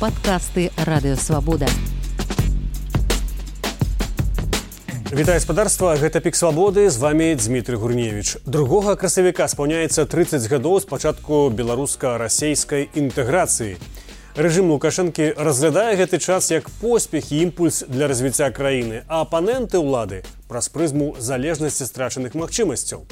падкасты радыёвабода. Вітаю гаспадарства гэта пік свабоды з вами Дмітрий гурневич другога красавіка спаўняецца 30 гадоў з пачатку беларуска-расейскай інтэграцыі рэжым лукашэнкі разглядае гэты час як поспех і імпульс для развіцця краіны а апаненты ўлады праз прызму залежнасці страчаных магчымасцяў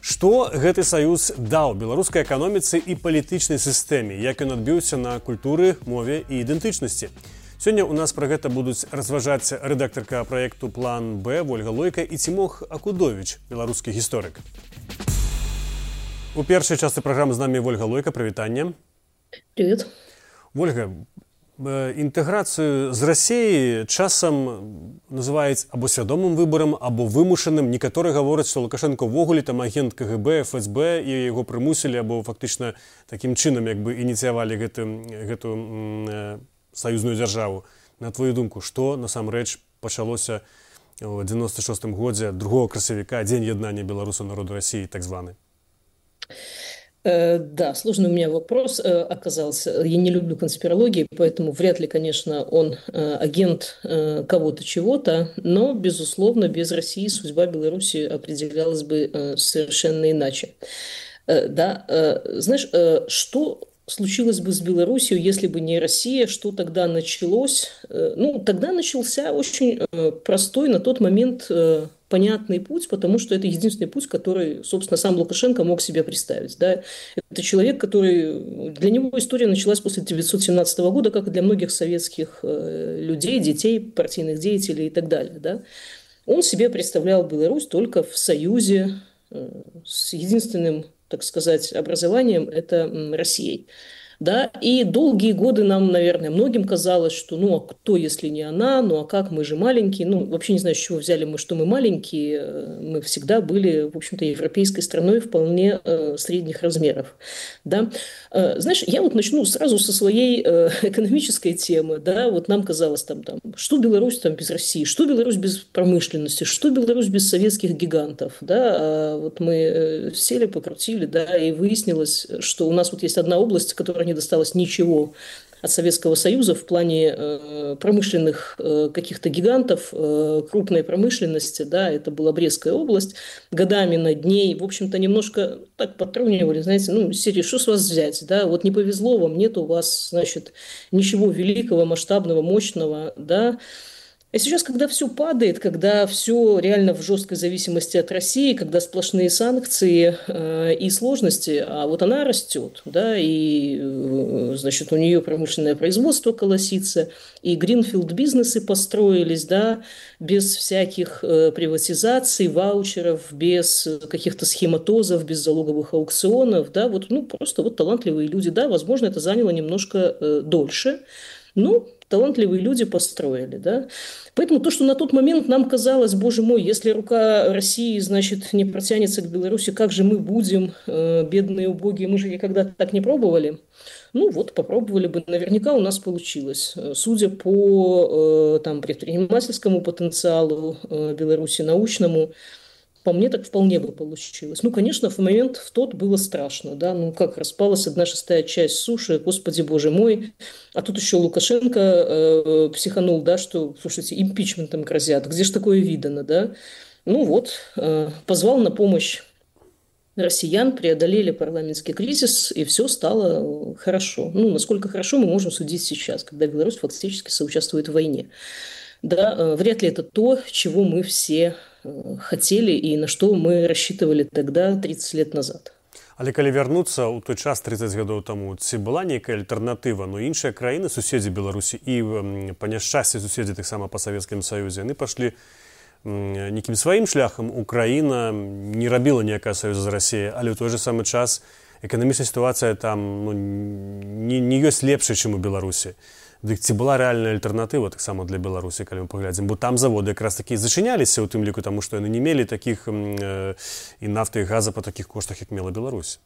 Што гэты саюз даў беларускай эканоміцы і палітычнай сістэме як ён адбіўся на культуры мове і ідэнтычнасці? Сёння у нас пра гэта будуць разважаць рэдактарка праекту план Б ольга лойка і цімох акудович беларускі гісторык. У першай частцы праграмы з намі ольга лойка. Прывітання привет. Ольга інтэграцыю з рассіі часам называюць або свядомым выбарам або вымушаным некаторы гавораць што лукашенко ўвогуле там агент кгб фсб і яго прымусілі або фактычна такім чынам як бы ініцыявалі гэты гэту саюзную дзяржаву на твою думку што насамрэч пачалося в 96 годзе другого красавіка дзень яднання беларусу народу россии так званы э, да, сложный у меня вопрос э, оказался. Я не люблю конспирологии, поэтому вряд ли, конечно, он э, агент кого-то чего-то, но, безусловно, без России судьба Беларуси определялась бы совершенно иначе. Да, знаешь, что случилось бы с Белоруссией, если бы не Россия, что тогда началось? Э, ну, тогда начался очень э, простой на тот момент э, понятный путь, потому что это единственный путь, который, собственно, сам Лукашенко мог себе представить. Да? Это человек, который... Для него история началась после 1917 года, как и для многих советских людей, детей, партийных деятелей и так далее. Да? Он себе представлял Беларусь только в союзе с единственным так сказать, образованием, это Россией. Да? И долгие годы нам, наверное, многим казалось, что ну а кто, если не она, ну а как, мы же маленькие. Ну, вообще не знаю, с чего взяли мы, что мы маленькие. Э, мы всегда были, в общем-то, европейской страной вполне э, средних размеров. Да? Э, знаешь, я вот начну сразу со своей э, экономической темы. Да? Вот нам казалось, там, там, что Беларусь там без России, что Беларусь без промышленности, что Беларусь без советских гигантов. Да? А вот мы э, сели, покрутили, да, и выяснилось, что у нас вот есть одна область, которая не досталось ничего от Советского Союза в плане э, промышленных э, каких-то гигантов, э, крупной промышленности, да, это была Брестская область, годами над ней, в общем-то, немножко так потрунивали, знаете, ну, серии, что с вас взять, да, вот не повезло вам, нет у вас, значит, ничего великого, масштабного, мощного, да, а сейчас, когда все падает, когда все реально в жесткой зависимости от России, когда сплошные санкции э, и сложности, а вот она растет, да, и, э, значит, у нее промышленное производство колосится, и гринфилд бизнесы построились, да, без всяких э, приватизаций, ваучеров, без каких-то схематозов, без залоговых аукционов, да, вот, ну, просто вот талантливые люди, да, возможно, это заняло немножко э, дольше, ну, талантливые люди построили, да. Поэтому то, что на тот момент нам казалось, боже мой, если рука России, значит, не протянется к Беларуси, как же мы будем, э, бедные, убогие, мы же никогда так не пробовали. Ну вот, попробовали бы, наверняка у нас получилось. Судя по э, там, предпринимательскому потенциалу э, Беларуси, научному, по мне так вполне бы получилось. Ну, конечно, в момент в тот было страшно, да, ну как распалась одна шестая часть суши, господи боже мой, а тут еще Лукашенко э, психанул, да, что, слушайте, импичментом грозят, где же такое видано, да? Ну вот, э, позвал на помощь россиян, преодолели парламентский кризис, и все стало хорошо. Ну, насколько хорошо мы можем судить сейчас, когда Беларусь фактически соучаствует в войне. Да, э, вряд ли это то, чего мы все Хотели и на что мы рассчитывали тогда 30 лет назад. Але калі вярнуцца ў той час 30 гадоў таму ці была нейкая альтэрнатыва но іншыя краіны суседзі беларусі і па няшчасці суседзі таксама па савецкім саюзе яны пашлі нейкім сваім шляхам украіна не рабіла ніякая саюза з рассіі але ў той же самы час эканамічная сітуацыя там ну, не, не ёсць лепшай чым у беларусі Дык ці была рэальная альтэрнатыва таксама для беларусі калі мы паглядзім бо там заводы якраз такі зачыняліся ў тым ліку таму што яны не мелі такіх э, і нафты і газа па такіх коштах як мела Беларусь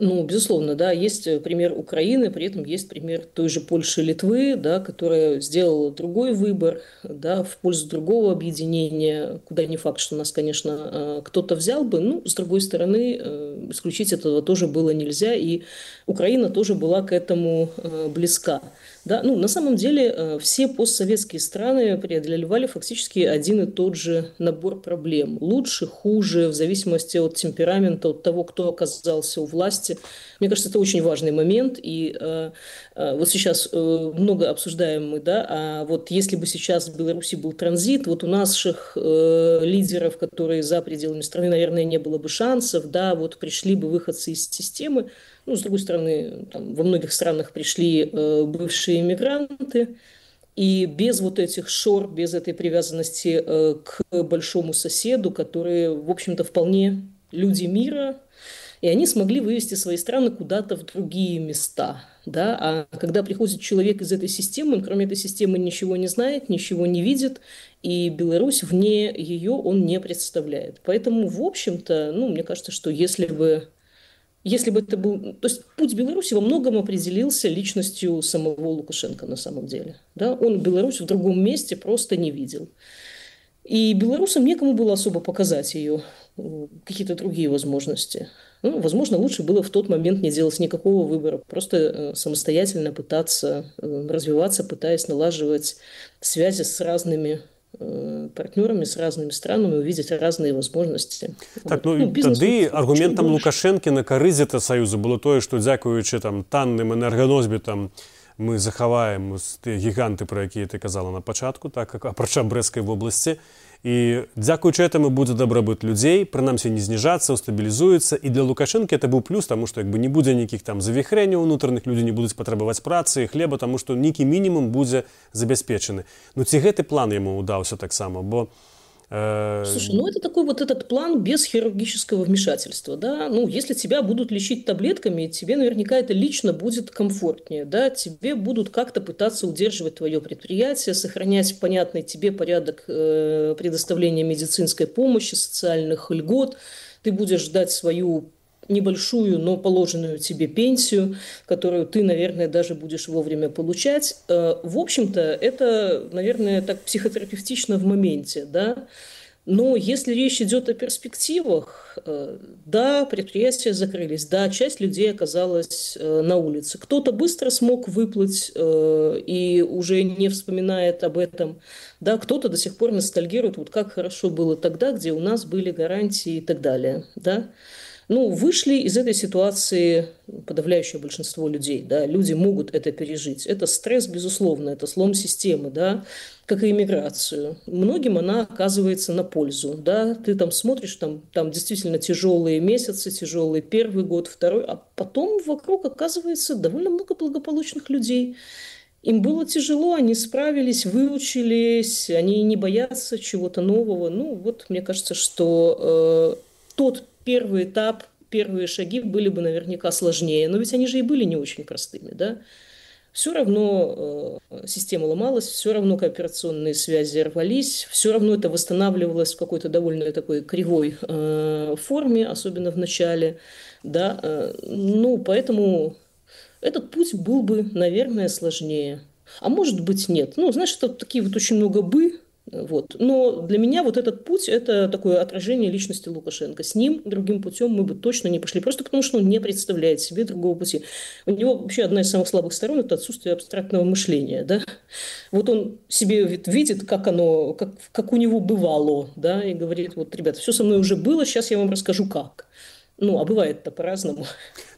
ну, безусловно, да, есть э, пример Украины, при этом есть пример той же Польши Литвы, да, которая сделала другой выбор, да, в пользу другого объединения, куда не факт, что нас, конечно, э, кто-то взял бы, ну, с другой стороны, э, исключить этого тоже было нельзя, и Украина тоже была к этому близка. Да, ну, на самом деле э, все постсоветские страны преодолевали фактически один и тот же набор проблем. Лучше, хуже, в зависимости от темперамента, от того, кто оказался у власти. Мне кажется, это очень важный момент. И э, э, вот сейчас э, много обсуждаем мы, да, а вот если бы сейчас в Беларуси был транзит, вот у наших э, лидеров, которые за пределами страны, наверное, не было бы шансов, да, вот пришли бы выходцы из системы, ну, с другой стороны, там, во многих странах пришли э, бывшие иммигранты, и без вот этих шор, без этой привязанности э, к большому соседу, которые, в общем-то, вполне люди мира, и они смогли вывести свои страны куда-то в другие места. Да? А когда приходит человек из этой системы, он кроме этой системы ничего не знает, ничего не видит, и Беларусь вне ее он не представляет. Поэтому, в общем-то, ну, мне кажется, что если бы если бы это был... То есть путь Беларуси во многом определился личностью самого Лукашенко на самом деле. Да? Он Беларусь в другом месте просто не видел. И белорусам некому было особо показать ее, какие-то другие возможности. Ну, возможно, лучше было в тот момент не делать никакого выбора, просто э, самостоятельно пытаться э, развиваться, пытаясь налаживать связи с разными Э, партнерами с разными странами увидеть разные возможности. Так ну, ну тады аргументам лукашэнкі на карызе та саюза было тое што дзякуючы там танным энерганосбітам мы захаваем тыя гіганты пра якія ты казала на пачатку так как апрача брэскай вобласці і дзякуючы этому будзе дабрабыт людзей прынамсі не зніжацца стабілізуецца і для лукашэнкі это быў плюс тому што як бы не будзе нейкіх там завіхрэнняў унутраных людзі не будуць патрабаваць працы хлеба тому што нейкі мінімум будзе забяспечаны. Ну ці гэты план яму удаўся таксама? Бо у Слушай, ну это такой вот этот план без хирургического вмешательства, да. Ну, если тебя будут лечить таблетками, тебе наверняка это лично будет комфортнее, да. Тебе будут как-то пытаться удерживать твое предприятие, сохранять понятный тебе порядок э, предоставления медицинской помощи, социальных льгот. Ты будешь ждать свою небольшую, но положенную тебе пенсию, которую ты, наверное, даже будешь вовремя получать. Э, в общем-то, это, наверное, так психотерапевтично в моменте, да. Но если речь идет о перспективах, э, да, предприятия закрылись, да, часть людей оказалась э, на улице. Кто-то быстро смог выплыть и уже не вспоминает об этом, да, кто-то до сих пор ностальгирует, вот как хорошо было тогда, где у нас были гарантии и так далее, да. Ну, вышли из этой ситуации подавляющее большинство людей, да, люди могут это пережить. Это стресс, безусловно, это слом системы, да, как и иммиграцию. Многим она оказывается на пользу, да, ты там смотришь, там, там действительно тяжелые месяцы, тяжелый первый год, второй, а потом вокруг оказывается довольно много благополучных людей, им было тяжело, они справились, выучились, они не боятся чего-то нового. Ну, вот мне кажется, что э, тот первый этап, первые шаги были бы наверняка сложнее, но ведь они же и были не очень простыми, да? Все равно э, система ломалась, все равно кооперационные связи рвались, все равно это восстанавливалось в какой-то довольно такой кривой э, форме, особенно в начале, да? Э, ну, поэтому этот путь был бы, наверное, сложнее. А может быть, нет. Ну, знаешь, это такие вот очень много «бы», вот. Но для меня вот этот путь – это такое отражение личности Лукашенко. С ним другим путем мы бы точно не пошли, просто потому что он не представляет себе другого пути. У него вообще одна из самых слабых сторон – это отсутствие абстрактного мышления. Да? Вот он себе видит, как оно, как, как у него бывало, да, и говорит, вот, ребята, все со мной уже было, сейчас я вам расскажу, как. Ну, а бывает-то по-разному.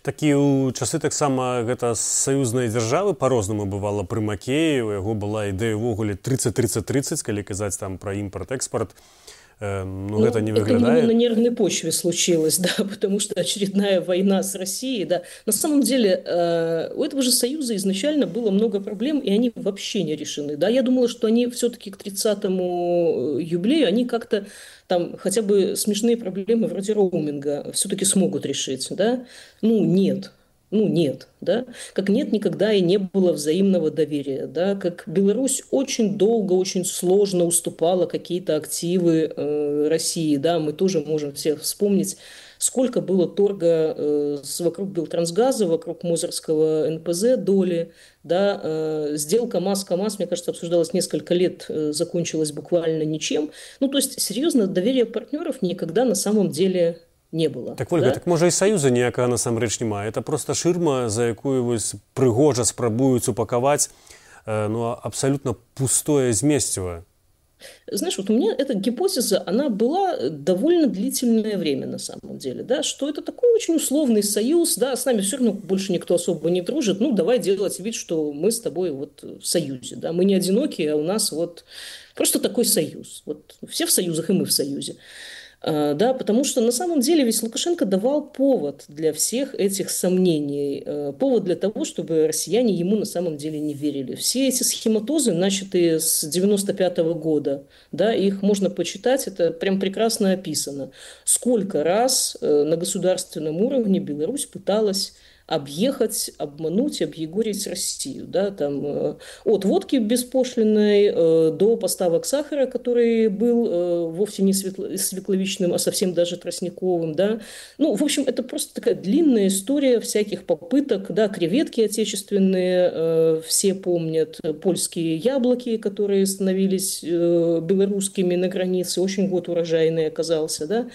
Такі ў часы таксама гэта саюзныя дзяржавы па-рознаму бывала пры макеі, у яго была ідэя ўвогуле 30-30-30, калі казаць там пра імпорт-экспорт. Э, ну, ну, это не выглядает. Это на нервной почве случилось, да, потому что очередная война с Россией, да. На самом деле э, у этого же союза изначально было много проблем, и они вообще не решены, да. Я думала, что они все-таки к 30-му э, юбилею, они как-то там хотя бы смешные проблемы вроде роуминга все-таки смогут решить, да. Ну, нет, ну, нет, да, как нет никогда и не было взаимного доверия, да, как Беларусь очень долго, очень сложно уступала какие-то активы э, России, да, мы тоже можем все вспомнить сколько было торга э, вокруг Белтрансгаза, вокруг Мозырского НПЗ доли, да, э, сделка МАЗ-КамАЗ, мне кажется, обсуждалась несколько лет, э, закончилась буквально ничем. Ну, то есть, серьезно, доверие партнеров никогда на самом деле не было так Ольга, да? так можа і саюза ніякага насамрэч няма это просто ширма за якую вось прыгожа спрабуюць упакаваць э, ну абсолютно пустое змесціва знаешь, вот у меня эта гипотеза, она была довольно длительное время на самом деле, да, что это такой очень условный союз, да, с нами все равно больше никто особо не дружит, ну, давай делать вид, что мы с тобой вот в союзе, да, мы не одиноки, а у нас вот просто такой союз, вот все в союзах, и мы в союзе. А, да, потому что на самом деле ведь Лукашенко давал повод для всех этих сомнений, э, повод для того, чтобы россияне ему на самом деле не верили. Все эти схематозы, начатые с 95 -го года, да, их можно почитать, это прям прекрасно описано. Сколько раз э, на государственном уровне Беларусь пыталась объехать, обмануть, объегорить Россию. Да, там, э, от водки беспошлиной э, до поставок сахара, который был э, вовсе не свекловичным, а совсем даже тростниковым. Да. Ну, в общем, это просто такая длинная история всяких попыток. Да, креветки отечественные все помнят, польские яблоки, которые становились белорусскими на границе. Очень год урожайный оказался. Да.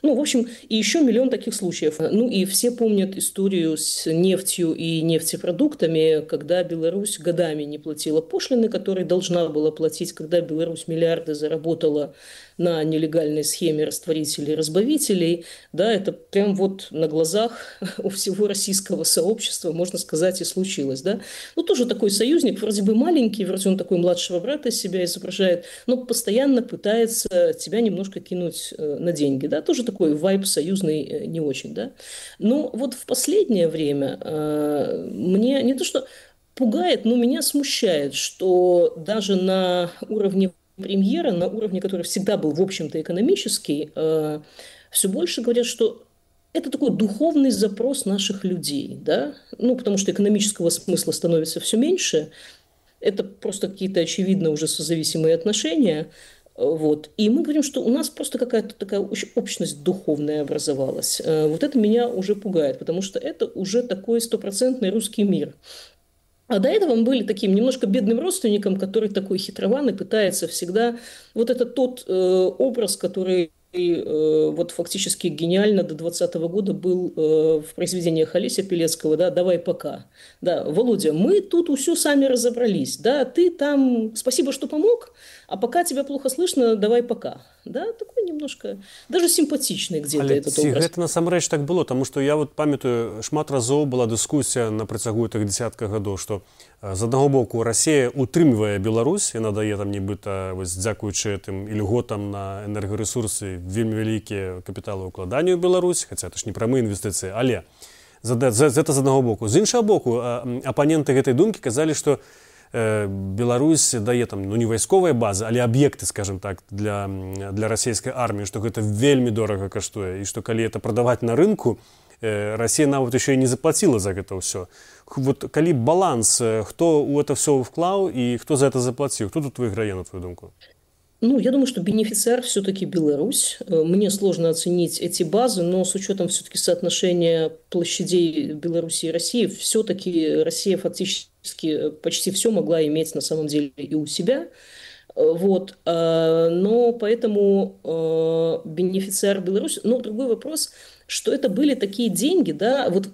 Ну, в общем, и еще миллион таких случаев. Ну, и все помнят историю с нефтью и нефтепродуктами, когда Беларусь годами не платила пошлины, которые должна была платить, когда Беларусь миллиарды заработала на нелегальной схеме растворителей и разбавителей. Да, это прям вот на глазах у всего российского сообщества, можно сказать, и случилось. Да? Ну, тоже такой союзник, вроде бы маленький, вроде он такой младшего брата себя изображает, но постоянно пытается тебя немножко кинуть э, на деньги. Да? Тоже такой вайб союзный э, не очень. Да? Но вот в последнее время э, мне не то что пугает, но меня смущает, что даже на уровне премьера на уровне, который всегда был, в общем-то, экономический, э, все больше говорят, что это такой духовный запрос наших людей, да, ну, потому что экономического смысла становится все меньше, это просто какие-то очевидно уже созависимые отношения, вот. И мы говорим, что у нас просто какая-то такая общность духовная образовалась. Э, вот это меня уже пугает, потому что это уже такой стопроцентный русский мир. А до этого мы были таким немножко бедным родственником, который такой хитрованный, пытается всегда... Вот это тот э, образ, который э, вот фактически гениально до 2020 года был э, в произведениях Олеся Пелецкого, да, «Давай пока». Да, Володя, мы тут все сами разобрались, да, ты там, спасибо, что помог, а пока тебя плохо слышно, давай пока. Да, такой немножко, даже симпатичный где-то Але этот образ. Гэта насамрэч так было, тому что я вот памятаю, шмат разоў была дыскусія на працягу тых десятка гадоў, што з аднаго боку Расія утрымлівае Беларусь, яна дае там нібыта вось дзякуючы тым ільготам на энергарэсурсы вельмі вялікія капіталы ўкладанню ў Беларусь, хаця это ж не прамыя інвестыцыі, але за, за, за, з аднаго боку. З іншага боку апаненты гэтай думкі казалі, што Э, Беларусь дае там ну не вайсковыя базы але аб'екты скажем так для для расійскай арміі што гэта вельмі дорага каштуе і што калі это прадаваць на рынку э, Россия нават еще і не заплатила за гэта ўсё вот калі баланс э, хто у это все вклаў і хто за это заплаціў тут выйграе на твою думку? Ну, я думаю, что бенефициар все-таки Беларусь. Мне сложно оценить эти базы, но с учетом все-таки соотношения площадей Беларуси и России, все-таки Россия фактически практически почти все могла иметь на самом деле и у себя. Вот. А, но поэтому бенефициар Беларусь... Но другой вопрос, что это были такие деньги, да, вот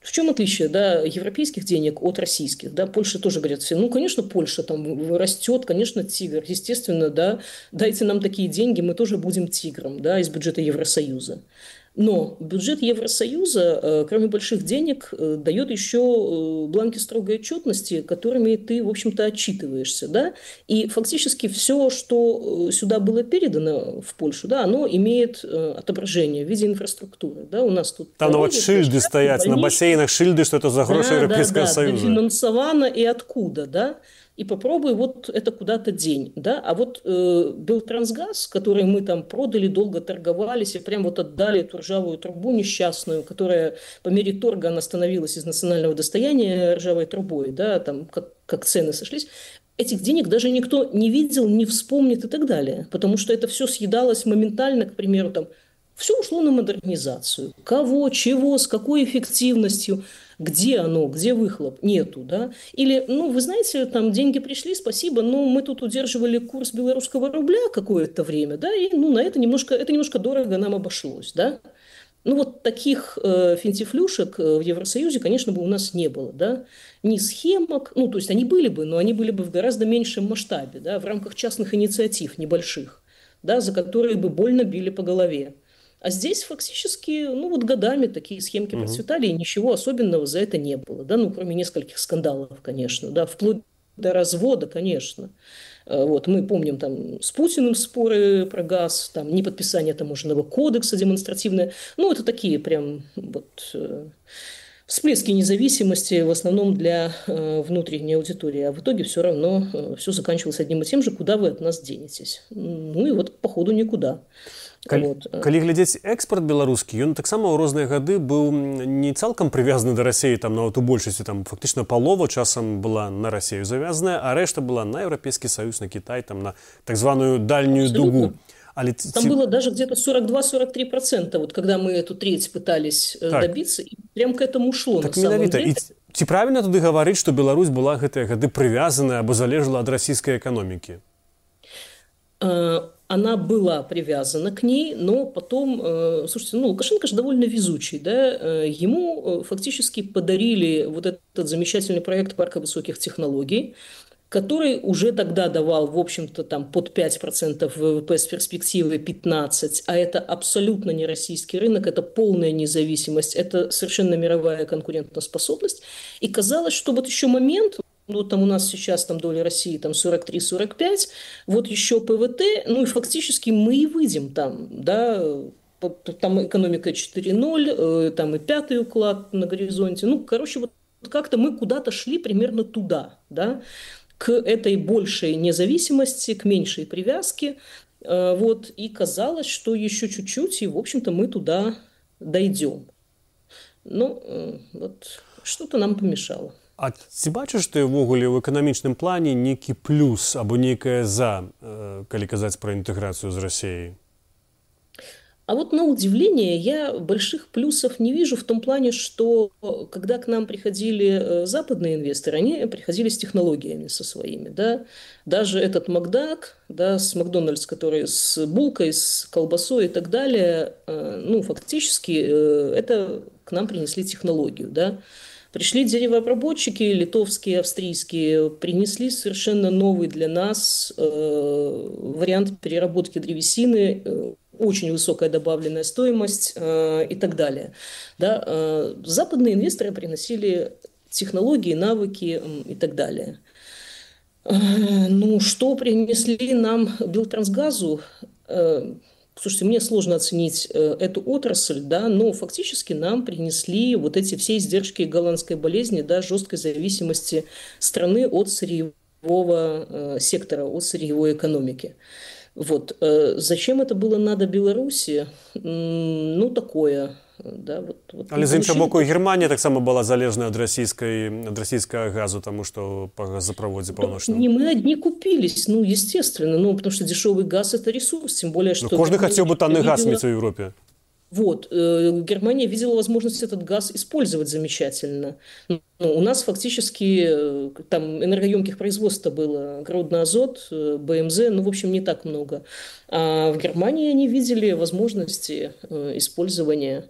в чем отличие да, европейских денег от российских? Да? Польша тоже говорят все, ну, конечно, Польша там растет, конечно, тигр. Естественно, да, дайте нам такие деньги, мы тоже будем тигром да, из бюджета Евросоюза. Но бюджет Евросоюза, э, кроме больших денег, э, дает еще э, бланки строгой отчетности, которыми ты, в общем-то, отчитываешься. Да? И фактически все, что сюда было передано в Польшу, да, оно имеет отображение в виде инфраструктуры. Да? У нас тут Там вот шильды стоят, на бассейнах шильды, что это за гроши да, Европейского да, да, Союза. Финансовано и откуда, да? И попробуй вот это куда-то день, да, а вот э, Белтрансгаз, который мы там продали, долго торговались и прям вот отдали эту ржавую трубу несчастную, которая по мере торга она становилась из национального достояния ржавой трубой, да, там как, как цены сошлись, этих денег даже никто не видел, не вспомнит и так далее, потому что это все съедалось моментально, к примеру, там Все ушло на модернизацию. Кого, чего, с какой эффективностью, где оно, где выхлоп, нету, да. Или, ну, вы знаете, там деньги пришли, спасибо, но мы тут удерживали курс белорусского рубля какое-то время, да, и, ну, на это немножко, это немножко дорого нам обошлось, да. Ну, вот таких э, финтифлюшек э, в Евросоюзе, конечно, бы у нас не было, да, ни схемок, ну, то есть они были бы, но они были бы в гораздо меньшем масштабе, да, в рамках частных инициатив небольших, да, за которые бы больно били по голове. А здесь фактически, ну, вот годами такие схемки угу. процветали, и ничего особенного за это не было, да, ну, кроме нескольких скандалов, конечно, да, вплоть до развода, конечно. Э, вот, мы помним там с Путиным споры про газ, там неподписание таможенного кодекса демонстративное. Ну, это такие прям вот э, всплески независимости в основном для э, внутренней аудитории. А в итоге все равно э, все заканчивалось одним и тем же, куда вы от нас денетесь. Ну и вот походу никуда. Калі, вот. калі глядзець экспорт беларускі ён таксама ў розныя гады быў не цалкам прывязаны да рассеі там нават у большасці там фактычна палова часам была на рассею завязаная а рэшта была на еўрапейскі саюз на Кітай там на так званую дальнюю Абсолютно. дугу Але там ці... было даже где-то 42-43 процента вот когда мы эту треть пытались э, так. добиться и прям к этому шло так менавіта і ці правильно туды гаварыць што Беларусь была гэтыя гады прывязаная або залежала ад расійскай эканомікі а она была привязана к ней, но потом, э, слушайте, ну, Лукашенко же довольно везучий, да, э, ему э, фактически подарили вот этот замечательный проект парка высоких технологий, который уже тогда давал, в общем-то, там под 5% ВВП с перспективой 15%, а это абсолютно не российский рынок, это полная независимость, это совершенно мировая конкурентоспособность. И казалось, что вот еще момент, ну, там у нас сейчас там доля России там 43-45, вот еще ПВТ, ну и фактически мы и выйдем там, да, там экономика 4.0, э, там и пятый уклад на горизонте. Ну, короче, вот как-то мы куда-то шли примерно туда, да, к этой большей независимости, к меньшей привязке. Э, вот, и казалось, что еще чуть-чуть, и, в общем-то, мы туда дойдем. Но э, вот что-то нам помешало. А ці бачыш ты ўвогуле ў эканамічным плане нейкі плюс або нейкае за э, калі казаць пра інтэграцыю з рассеяй А вот на удивление я больших плюсов не вижу в том плане, что когда к нам приходили э, западные инвесторы, они приходили с технологиями со своими. Да? Даже этот Макдак, да, с Макдональдс, который с булкой, с колбасой и так далее, э, ну, фактически это к нам принесли технологию. Да? Пришли деревообработчики, литовские, австрийские, принесли совершенно новый для нас э, вариант переработки древесины, э, очень высокая добавленная стоимость э, и так далее. Да, э, западные инвесторы приносили технологии, навыки э, и так далее. Э, ну, что принесли нам Белтрансгазу? Э, Слушайте, мне сложно оценить э, эту отрасль, да, но фактически нам принесли вот эти все издержки голландской болезни, да, жесткой зависимости страны от сырьевого э, сектора, от сырьевой экономики. Вот. Э, зачем это было надо Беларуси? Ну, такое Да, вот, вот Але з іншого боку, Германія таксама была залежна ад расійскай ад расійскага газу, тому што па газопроводзе паўночным. Не мы одни купились, ну, естественно, ну, потому что дешевый газ – это ресурс, тем более, что… Но каждый хотел бы танный газ иметь в Европе. вот, э, Германия видела возможность этот газ использовать замечательно. Ну, у нас фактически э, там энергоемких производств было Гродно Азот, э, БМЗ, ну, в общем, не так много. А в Германии они видели возможности использования.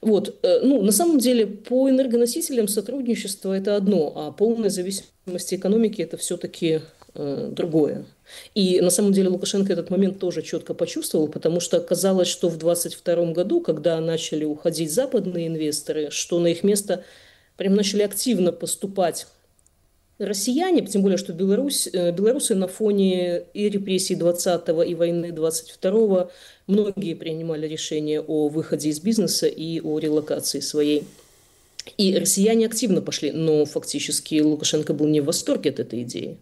Вот, ну, на самом деле, по энергоносителям сотрудничество – это одно, а полная зависимость экономики – это все-таки другое. И на самом деле Лукашенко этот момент тоже четко почувствовал, потому что казалось, что в 2022 году, когда начали уходить западные инвесторы, что на их место прям начали активно поступать россияне, тем более, что Беларусь, э, белорусы на фоне и репрессий 20-го, и войны 22-го, многие принимали решение о выходе из бизнеса и о релокации своей. И россияне активно пошли, но фактически Лукашенко был не в восторге от этой идеи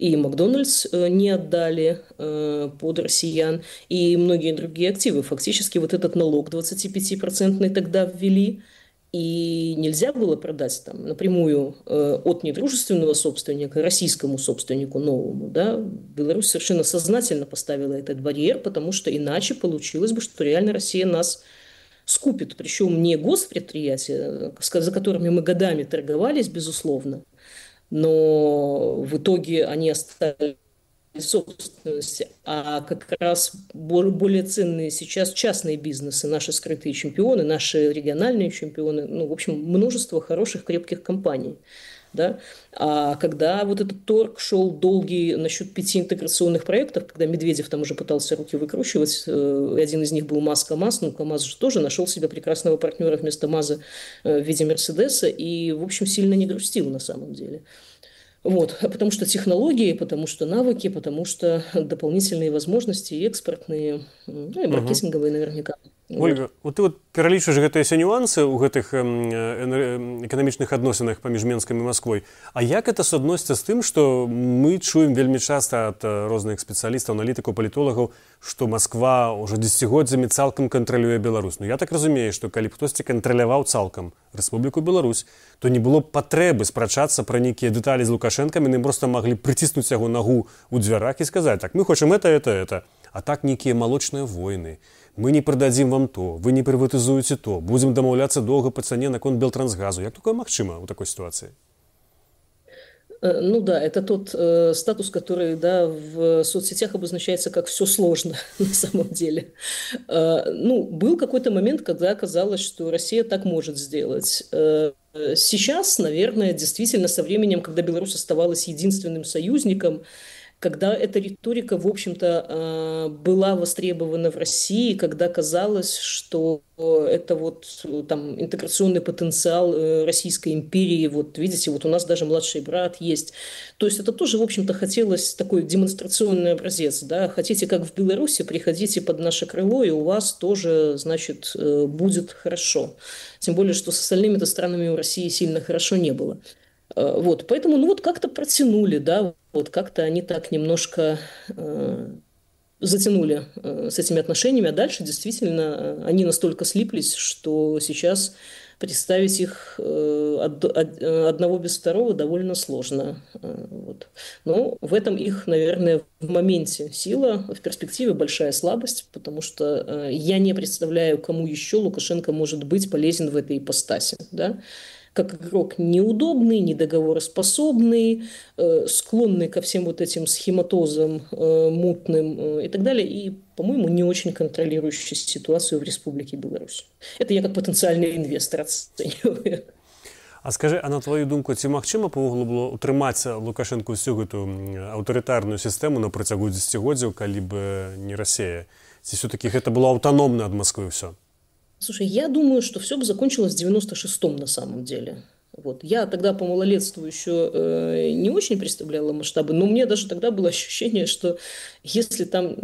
и Макдональдс э, не отдали э, под россиян, и многие другие активы. Фактически вот этот налог 25% тогда ввели, и нельзя было продать там напрямую э, от недружественного собственника российскому собственнику новому. Да? Беларусь совершенно сознательно поставила этот барьер, потому что иначе получилось бы, что реально Россия нас скупит. Причем не госпредприятия, за которыми мы годами торговались, безусловно, но в итоге они остались собственности, а как раз более ценные сейчас частные бизнесы, наши скрытые чемпионы, наши региональные чемпионы, ну, в общем, множество хороших, крепких компаний. Да? А когда вот этот торг шел долгий насчет пяти интеграционных проектов, когда Медведев там уже пытался руки выкручивать, э, один из них был МАЗ-КамАЗ, ну, КамАЗ же тоже нашел себе прекрасного партнера вместо МАЗа э, в виде Мерседеса и, в общем, сильно не грустил на самом деле. Вот, потому что технологии, потому что навыки, потому что дополнительные возможности экспортные, ну и маркетинговые наверняка. Ольга вот ты вот пералічваеш гэтыя все нюансы ў гэтых эканамічных адносінах паміж менскам і Масквой. А як это суадносіцца з тым што мы чуем вельмі часта ад розных спецыялістаў аналітыкаў палітолагаў што Масква ўжо дзесяцігоддзямі цалкам кантралюе Беларусь? Ну я так разумею што калі хтосьці кантраляваў цалкам Рэспубліку Беларусь то не было патрэбы спрачацца пра нейкія дэталі з лукашэнкамі яны проста маглі прыціснуць яго нагу ў дзвярах і сказаць так мы хочам это это это а так нейкія малочныя войны мы не продадим вам то вы не прыватызуеце то будем дамаўляцца доўга па цане наконт белтрансгазу як такое магчыма у такой ситуации э, ну да, это тот э, статус, который да, в соцсетях обозначается как все сложно на самом деле. Э, ну, был какой-то момент, когда казалось, что Россия так может сделать. Э, сейчас, наверное, действительно со временем, когда Беларусь оставалась единственным союзником, когда эта риторика, в общем-то, а, была востребована в России, когда казалось, что это вот там интеграционный потенциал э, Российской империи, вот видите, вот у нас даже младший брат есть. То есть это тоже, в общем-то, хотелось такой демонстрационный образец, да, хотите как в Беларуси, приходите под наше крыло, и у вас тоже, значит, э, будет хорошо. Тем более, что с остальными-то странами у России сильно хорошо не было. Э, вот, поэтому, ну вот как-то протянули, да, вот как-то они так немножко э, затянули э, с этими отношениями, а дальше действительно они настолько слиплись, что сейчас представить их од, од, одного без второго довольно сложно. Вот. Но в этом их, наверное, в моменте сила, в перспективе большая слабость, потому что я не представляю, кому еще Лукашенко может быть полезен в этой ипостаси. Да? Как игрок неудобный, недоговороспособный, э, склонный ко всем вот этим схематозам э, мутным э, и так далее, и, по-моему, не очень контролирующий ситуацию в Республике Беларусь. Это я как потенциальный инвестор оцениваю. А скажи, а на твою думку, ці магчыма павогуле было утрымаць лукашенко ўсю гэту аўтарытарную сістэму на працягу дзесяцігоддзяў калі бы не Расія ці все-таки гэта было аўтаномна ад Москвы ўсё Слушай, я думаю, что все бы закончилось в 96-м на самом деле. Вот. Я тогда по малолетству еще э, не очень представляла масштабы, но мне даже тогда было ощущение, что если там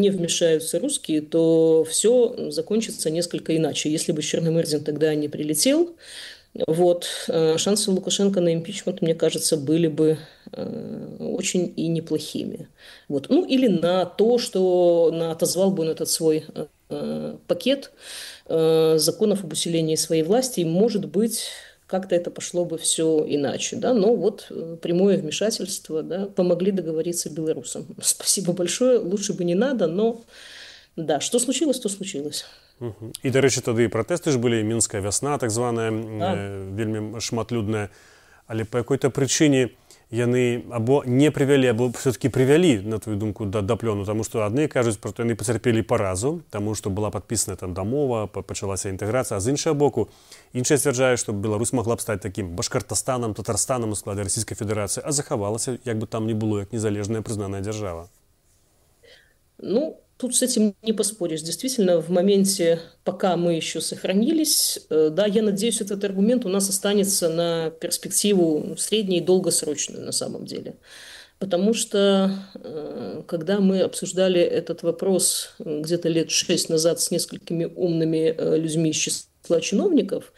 не вмешаются русские, то все закончится несколько иначе. Если бы Черномырдин тогда не прилетел, вот, э, шансы Лукашенко на импичмент, мне кажется, были бы э, очень и неплохими. Вот. Ну, или на то, что на, отозвал бы он этот свой э, пакет, Э, законов об усилении своей власти, и, может быть, как-то это пошло бы все иначе. Да? Но вот э, прямое вмешательство да, помогли договориться белорусам. Спасибо большое, лучше бы не надо, но да, что случилось, то случилось. І, до речі, тоді і протести ж були, Мінська весна, так звана, вельми шматлюдная. Але по якій-то причині яны або не прывялі або все-таки прывялі на твою думку да даплёну тому что адны кажуць про яны пацярпелі паразу тому что была подпісана там дамова пачалася інтэграцыя з іншага боку іншая сцвярджае што Беларусь могла б стаць таким башкартастанам татарстанам у складе Ройскай Федерацыі а захавалася як бы там не было як незалежная прызнаная дзяржава. Ну Тут с этим не поспоришь. Действительно, в моменте, пока мы еще сохранились, э, да, я надеюсь, этот аргумент у нас останется на перспективу средней и долгосрочную на самом деле. Потому что, э, когда мы обсуждали этот вопрос где-то лет шесть назад с несколькими умными э, людьми из числа чиновников,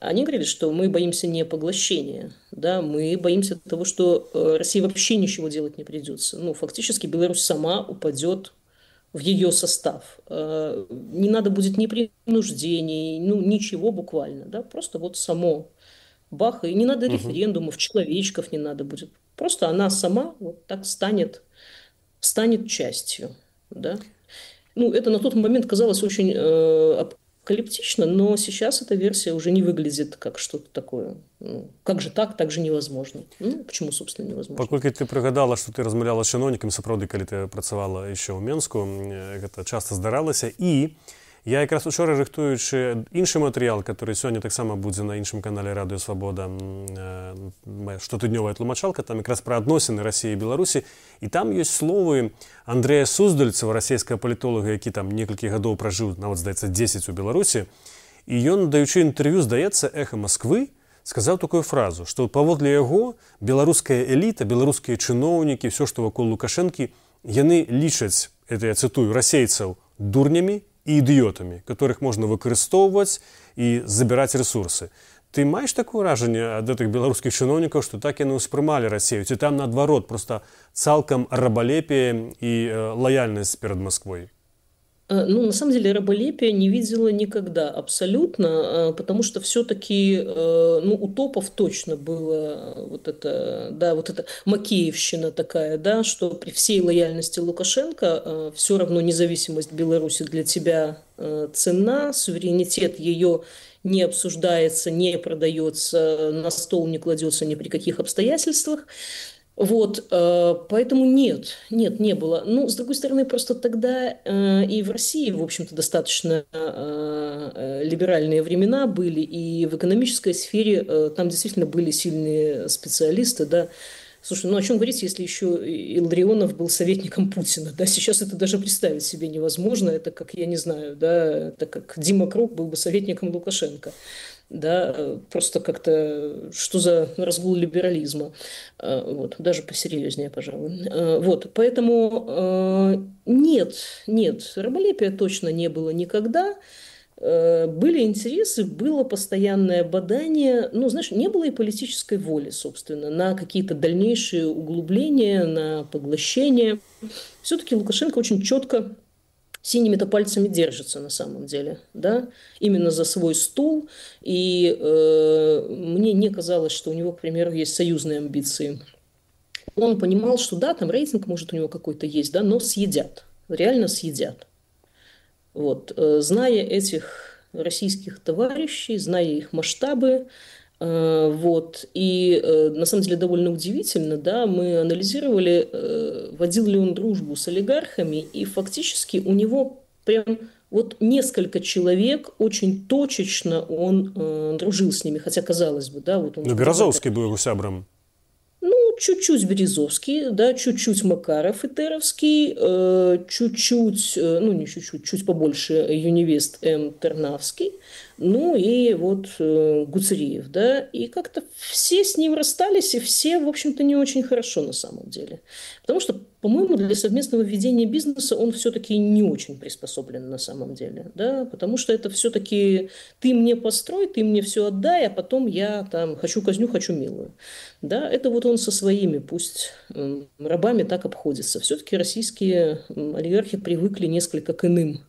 они говорили, что мы боимся не поглощения, да, мы боимся того, что России вообще ничего делать не придется. Ну, фактически Беларусь сама упадет в ее состав. Э, не надо будет ни принуждений, ну, ничего буквально, да, просто вот само бах, и не надо референдумов, человечков не надо будет. Просто она сама вот так станет, станет частью, да. Ну, это на тот момент казалось очень э, апокалиптично, но сейчас эта версия уже не выглядит как что-то такое. Ну, как же так, так же невозможно. Ну, почему, собственно, невозможно? Паколькі ты прыгадала, што ты размаўляла з чыноўнікам, сапраўды, калі ты працавала яшчэ ў Менску, гэта часта здаралася і Я якраз учора рыхтуючы іншы матэрыял, который сёння таксама будзе на іншым канале радыё свабода штотыднёвая тлумачалка там якраз пра адносіны рассіі і беларусі. І там ёсць словы Андрэя суздальцева расійскага палітолага які там некалькі гадоў пражыў нават здаецца 10 у беларусі. І ён даючы інтэрв'ю здаецца эхо москвы сказаў такую фразу што паводле яго беларуская эліта беларускія чыноўнікі все што вакол лукашэнкі яны лічаць это я цытую расейцаў дурнямі і ідыётамі которых можна выкарыстоўваць і забіраць ресурсы ты маеш такое ўражанне ад гэтых беларускіх чыноўнікаў што так яны ўспрымалі рассею ці там наадварот просто цалкам рабалепие і лаяльнасць перад москвой Э, ну, на самом деле, раболепия не видела никогда абсолютно, э, потому что все-таки, э, ну, у топов точно было вот это, да, вот эта макеевщина такая, да, что при всей лояльности Лукашенко все равно независимость Беларуси для тебя цена, суверенитет ее не обсуждается, не продается, на стол не кладется ни при каких обстоятельствах. Вот, э, поэтому нет, нет, не было. Ну, с другой стороны, просто тогда э, и в России, в общем-то, достаточно э, либеральные времена были, и в экономической сфере там действительно были сильные специалисты, да. Слушай, ну о чем говорить, если еще Илларионов был советником Путина, да, сейчас это даже представить себе невозможно, это как, я не знаю, да, это как Дима Круг был бы советником Лукашенко да, просто как-то, что за разгул либерализма, а, вот, даже посерьезнее, пожалуй. А, вот, поэтому а, нет, нет, раболепия точно не было никогда, были интересы, было постоянное бадание, ну, знаешь, не было и политической воли, собственно, на какие-то дальнейшие углубления, на поглощение. Все-таки Лукашенко очень четко синими-то пальцами держится на самом деле, да, именно за свой стул. И э, мне не казалось, что у него, к примеру, есть союзные амбиции. Он понимал, что да, там рейтинг может у него какой-то есть, да, но съедят, реально съедят. Вот, э, зная этих российских товарищей, зная их масштабы, вот. И э, на самом деле довольно удивительно, да, мы анализировали, э, водил ли он дружбу с олигархами, и фактически у него прям вот несколько человек очень точечно он э, дружил с ними, хотя казалось бы, да, вот он. Ну, Березовский был его сябром. Ну, чуть-чуть Березовский, да, чуть-чуть Макаров и Теровский, э, чуть-чуть, э, ну, не чуть-чуть, чуть побольше Юнивест М. Тернавский – ну и вот э, Гуцериев, да, и как-то все с ним расстались, и все, в общем-то, не очень хорошо на самом деле. Потому что, по-моему, для совместного ведения бизнеса он все-таки не очень приспособлен на самом деле, да, потому что это все-таки ты мне построй, ты мне все отдай, а потом я там хочу казню, хочу милую, да, это вот он со своими, пусть э, рабами так обходится. Все-таки российские олигархи привыкли несколько к иным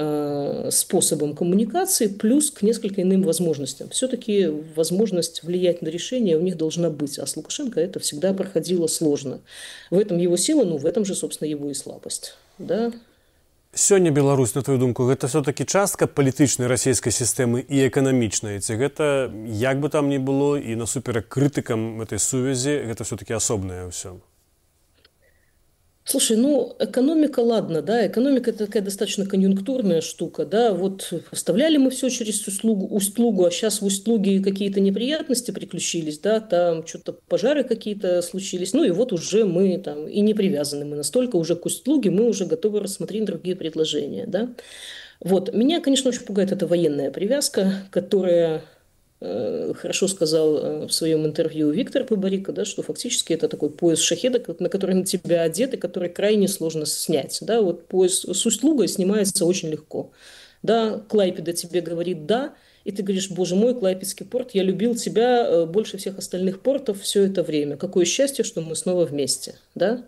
Э, способом коммуникации, плюс к несколько иным возможностям. Все-таки возможность влиять на решение у них должна быть, а с Лукашенко это всегда проходило сложно. В этом его сила, ну в этом же, собственно, его и слабость. Да? Сёння Беларусь на твою думку гэта все-таки частка палітычнай расійскай сістэмы і эканамічнай ці гэта як бы там ни было і насуперак крытыкам этой сувязі гэта все-таки асобнае ўсё Слушай, ну, экономика, ладно, да, экономика – это такая достаточно конъюнктурная штука, да, вот оставляли мы все через услугу, услугу а сейчас в услуге какие-то неприятности приключились, да, там что-то пожары какие-то случились, ну, и вот уже мы там и не привязаны мы настолько уже к услуге, мы уже готовы рассмотреть другие предложения, да. Вот, меня, конечно, очень пугает эта военная привязка, которая хорошо сказал э, в своем интервью Виктор Поборико, да, что фактически это такой пояс шахеда, на который на тебя одет и который крайне сложно снять. Да, вот пояс с услугой снимается очень легко. Да, Клайпеда тебе говорит «да», и ты говоришь, боже мой, Клайпедский порт, я любил тебя э, больше всех остальных портов все это время. Какое счастье, что мы снова вместе. Да?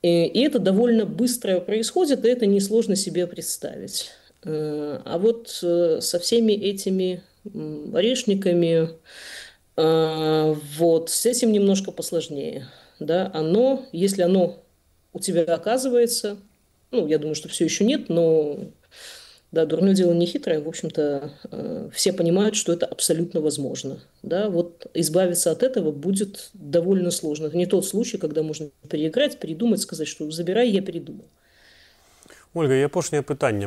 И, и это довольно быстро происходит, и это несложно себе представить. Э, а вот со всеми этими орешниками, вот, с этим немножко посложнее. Да? Оно, если оно у тебя оказывается, ну, я думаю, что все еще нет, но да, дурное дело не хитрое, в общем-то, э, все понимают, что это абсолютно возможно. Да, вот избавиться от этого будет довольно сложно. Это не тот случай, когда можно переиграть, передумать, сказать, что забирай, я передумал. Ольга і апошняе пытанне.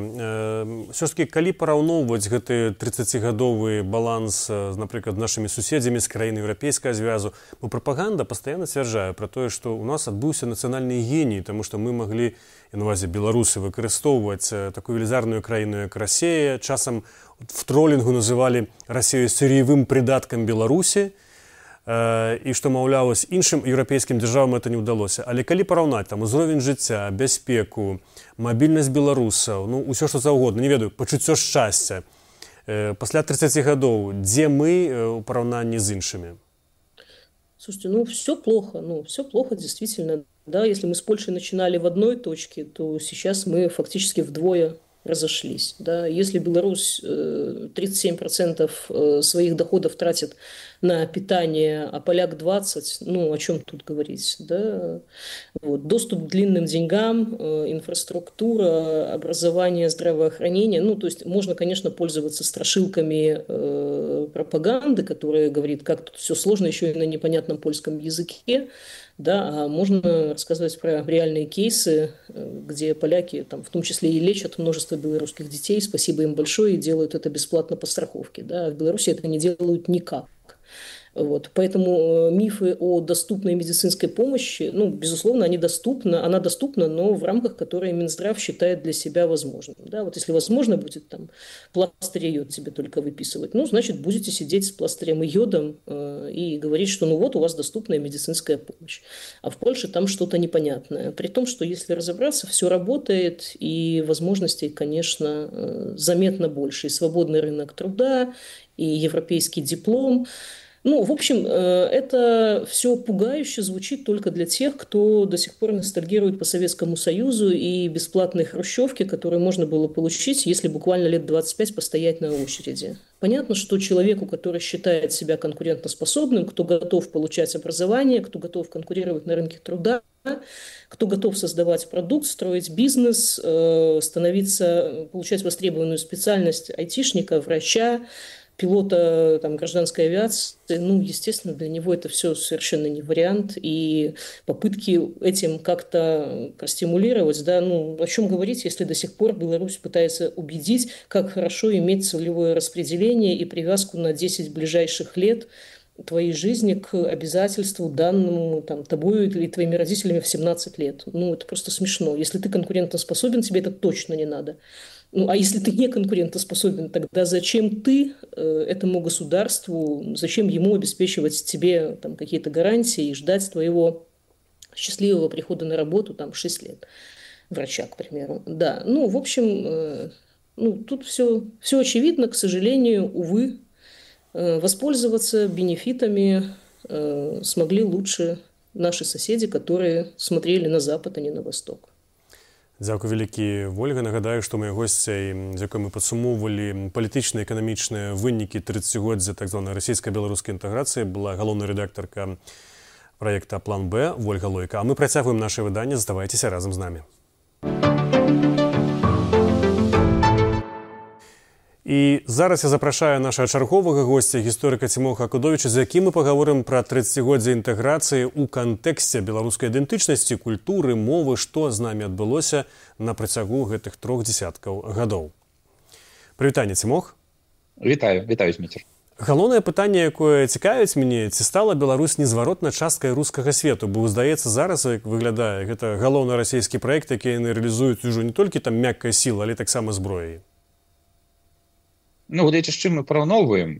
Ўсё ж таки калі параўноўваць гэты 30гадовы баланс напрыклад нашымі суседзямі з краіны еўрапейскага звязу бо прапаганда пастаянна сцвярджае пра тое што ў нас адбыўся нацыянальны геній таму што мы маглі і навазе беларусы выкарыстоўваць такую велізарную краіну як рассея часам в тролінгу называлі рассею сыр'евым прыдаткам беларусі. і што маўлялось іншым еўрапейскім дзяржавам это не ўдалося. Але калі параўнаць там узровень жыцця бяспеку мабільнасць беларусаў ну ўсё што заўгодна не ведаю пачуццё шчасця. Пасля 30 гадоў дзе мы у параўнанні з іншымі? Слушайте, ну все плохо, ну все плохо действительно. Да, если мы с Польшей начинали в одной точке, то сейчас мы фактически вдвое разошлись. Да? Если Беларусь 37% э, э, своих доходов тратит на питание, а поляк 20, ну, о чем тут говорить, да? Вот. Доступ к длинным деньгам, э, инфраструктура, образование, здравоохранение, ну, то есть можно, конечно, пользоваться страшилками пропаганды, которая говорит, как тут все сложно еще и на непонятном польском языке, да, а можно рассказывать про реальные кейсы, э, где поляки, там, в том числе и лечат множество белорусских детей, спасибо им большое, и делают это бесплатно по страховке. Да, в Беларуси это не делают никак. Вот. Поэтому э, мифы о доступной медицинской помощи, ну, безусловно, они доступны, она доступна, но в рамках, которые Минздрав считает для себя возможным. Да, вот если возможно будет там пластырь и йод себе только выписывать, ну, значит, будете сидеть с пластырем и йодом э, и говорить, что ну вот у вас доступная медицинская помощь. А в Польше там что-то непонятное. При том, что если разобраться, все работает, и возможностей, конечно, э, заметно больше. И свободный рынок труда, и европейский диплом – ну, в общем, э, это все пугающе звучит только для тех, кто до сих пор ностальгирует по Советскому Союзу и бесплатные хрущевки, которые можно было получить, если буквально лет 25 постоять на очереди. Понятно, что человеку, который считает себя конкурентоспособным, кто готов получать образование, кто готов конкурировать на рынке труда, кто готов создавать продукт, строить бизнес, э, становиться, получать востребованную специальность айтишника, врача, пилота там, гражданской авиации, ну, естественно, для него это все совершенно не вариант. И попытки этим как-то простимулировать, да, ну, о чем говорить, если до сих пор Беларусь пытается убедить, как хорошо иметь целевое распределение и привязку на 10 ближайших лет твоей жизни к обязательству данному там, тобою или твоими родителями в 17 лет. Ну, это просто смешно. Если ты конкурентоспособен, тебе это точно не надо. Ну, а если ты не конкурентоспособен, тогда зачем ты э, этому государству, зачем ему обеспечивать тебе там, какие-то гарантии и ждать твоего счастливого прихода на работу там 6 лет? Врача, к примеру. Да, ну, в общем, э, ну, тут все, все очевидно, к сожалению, увы, воспользоваться бенефитами э, смогли лучше наши соседи, которые смотрели на Запад, а не на Восток. Дзякуй вялікі ольга нагадаю што моя госцяй з якой мы падсумоўвалі палітычныя эканамічныя вынікі 30годдзя так званай расійска-беларускай інтэграцыі была галоўная рэдактарка проекта план б ольга лойка а мы працягваем наше выданне заставайцеся разам з намі І зараз я запрашаю нашага чарговага госця гісторыка Цімоха Кудовіча, з якім мы паговорым пра 30годдзя інтэграцыі ў кантэксце беларускай ідэнтычнасці, культуры, мовы, што з намі адбылося на працягу гэтых трох дзясяткаў гадоў. Прывітанне Цімох. Вітаю, вітаю міцер. Галоўнае пытанне, якое цікавіць мяне, ці стала Беларусь незваротна часткай рускага свету, бо здаецца зараз як выглядае гэта галоўны расійскі праект, які яны рэалізуюць ужо не толькі там мяккая сіла, але таксама зброяй. Ну, глядзячы з чым мы параўноўваем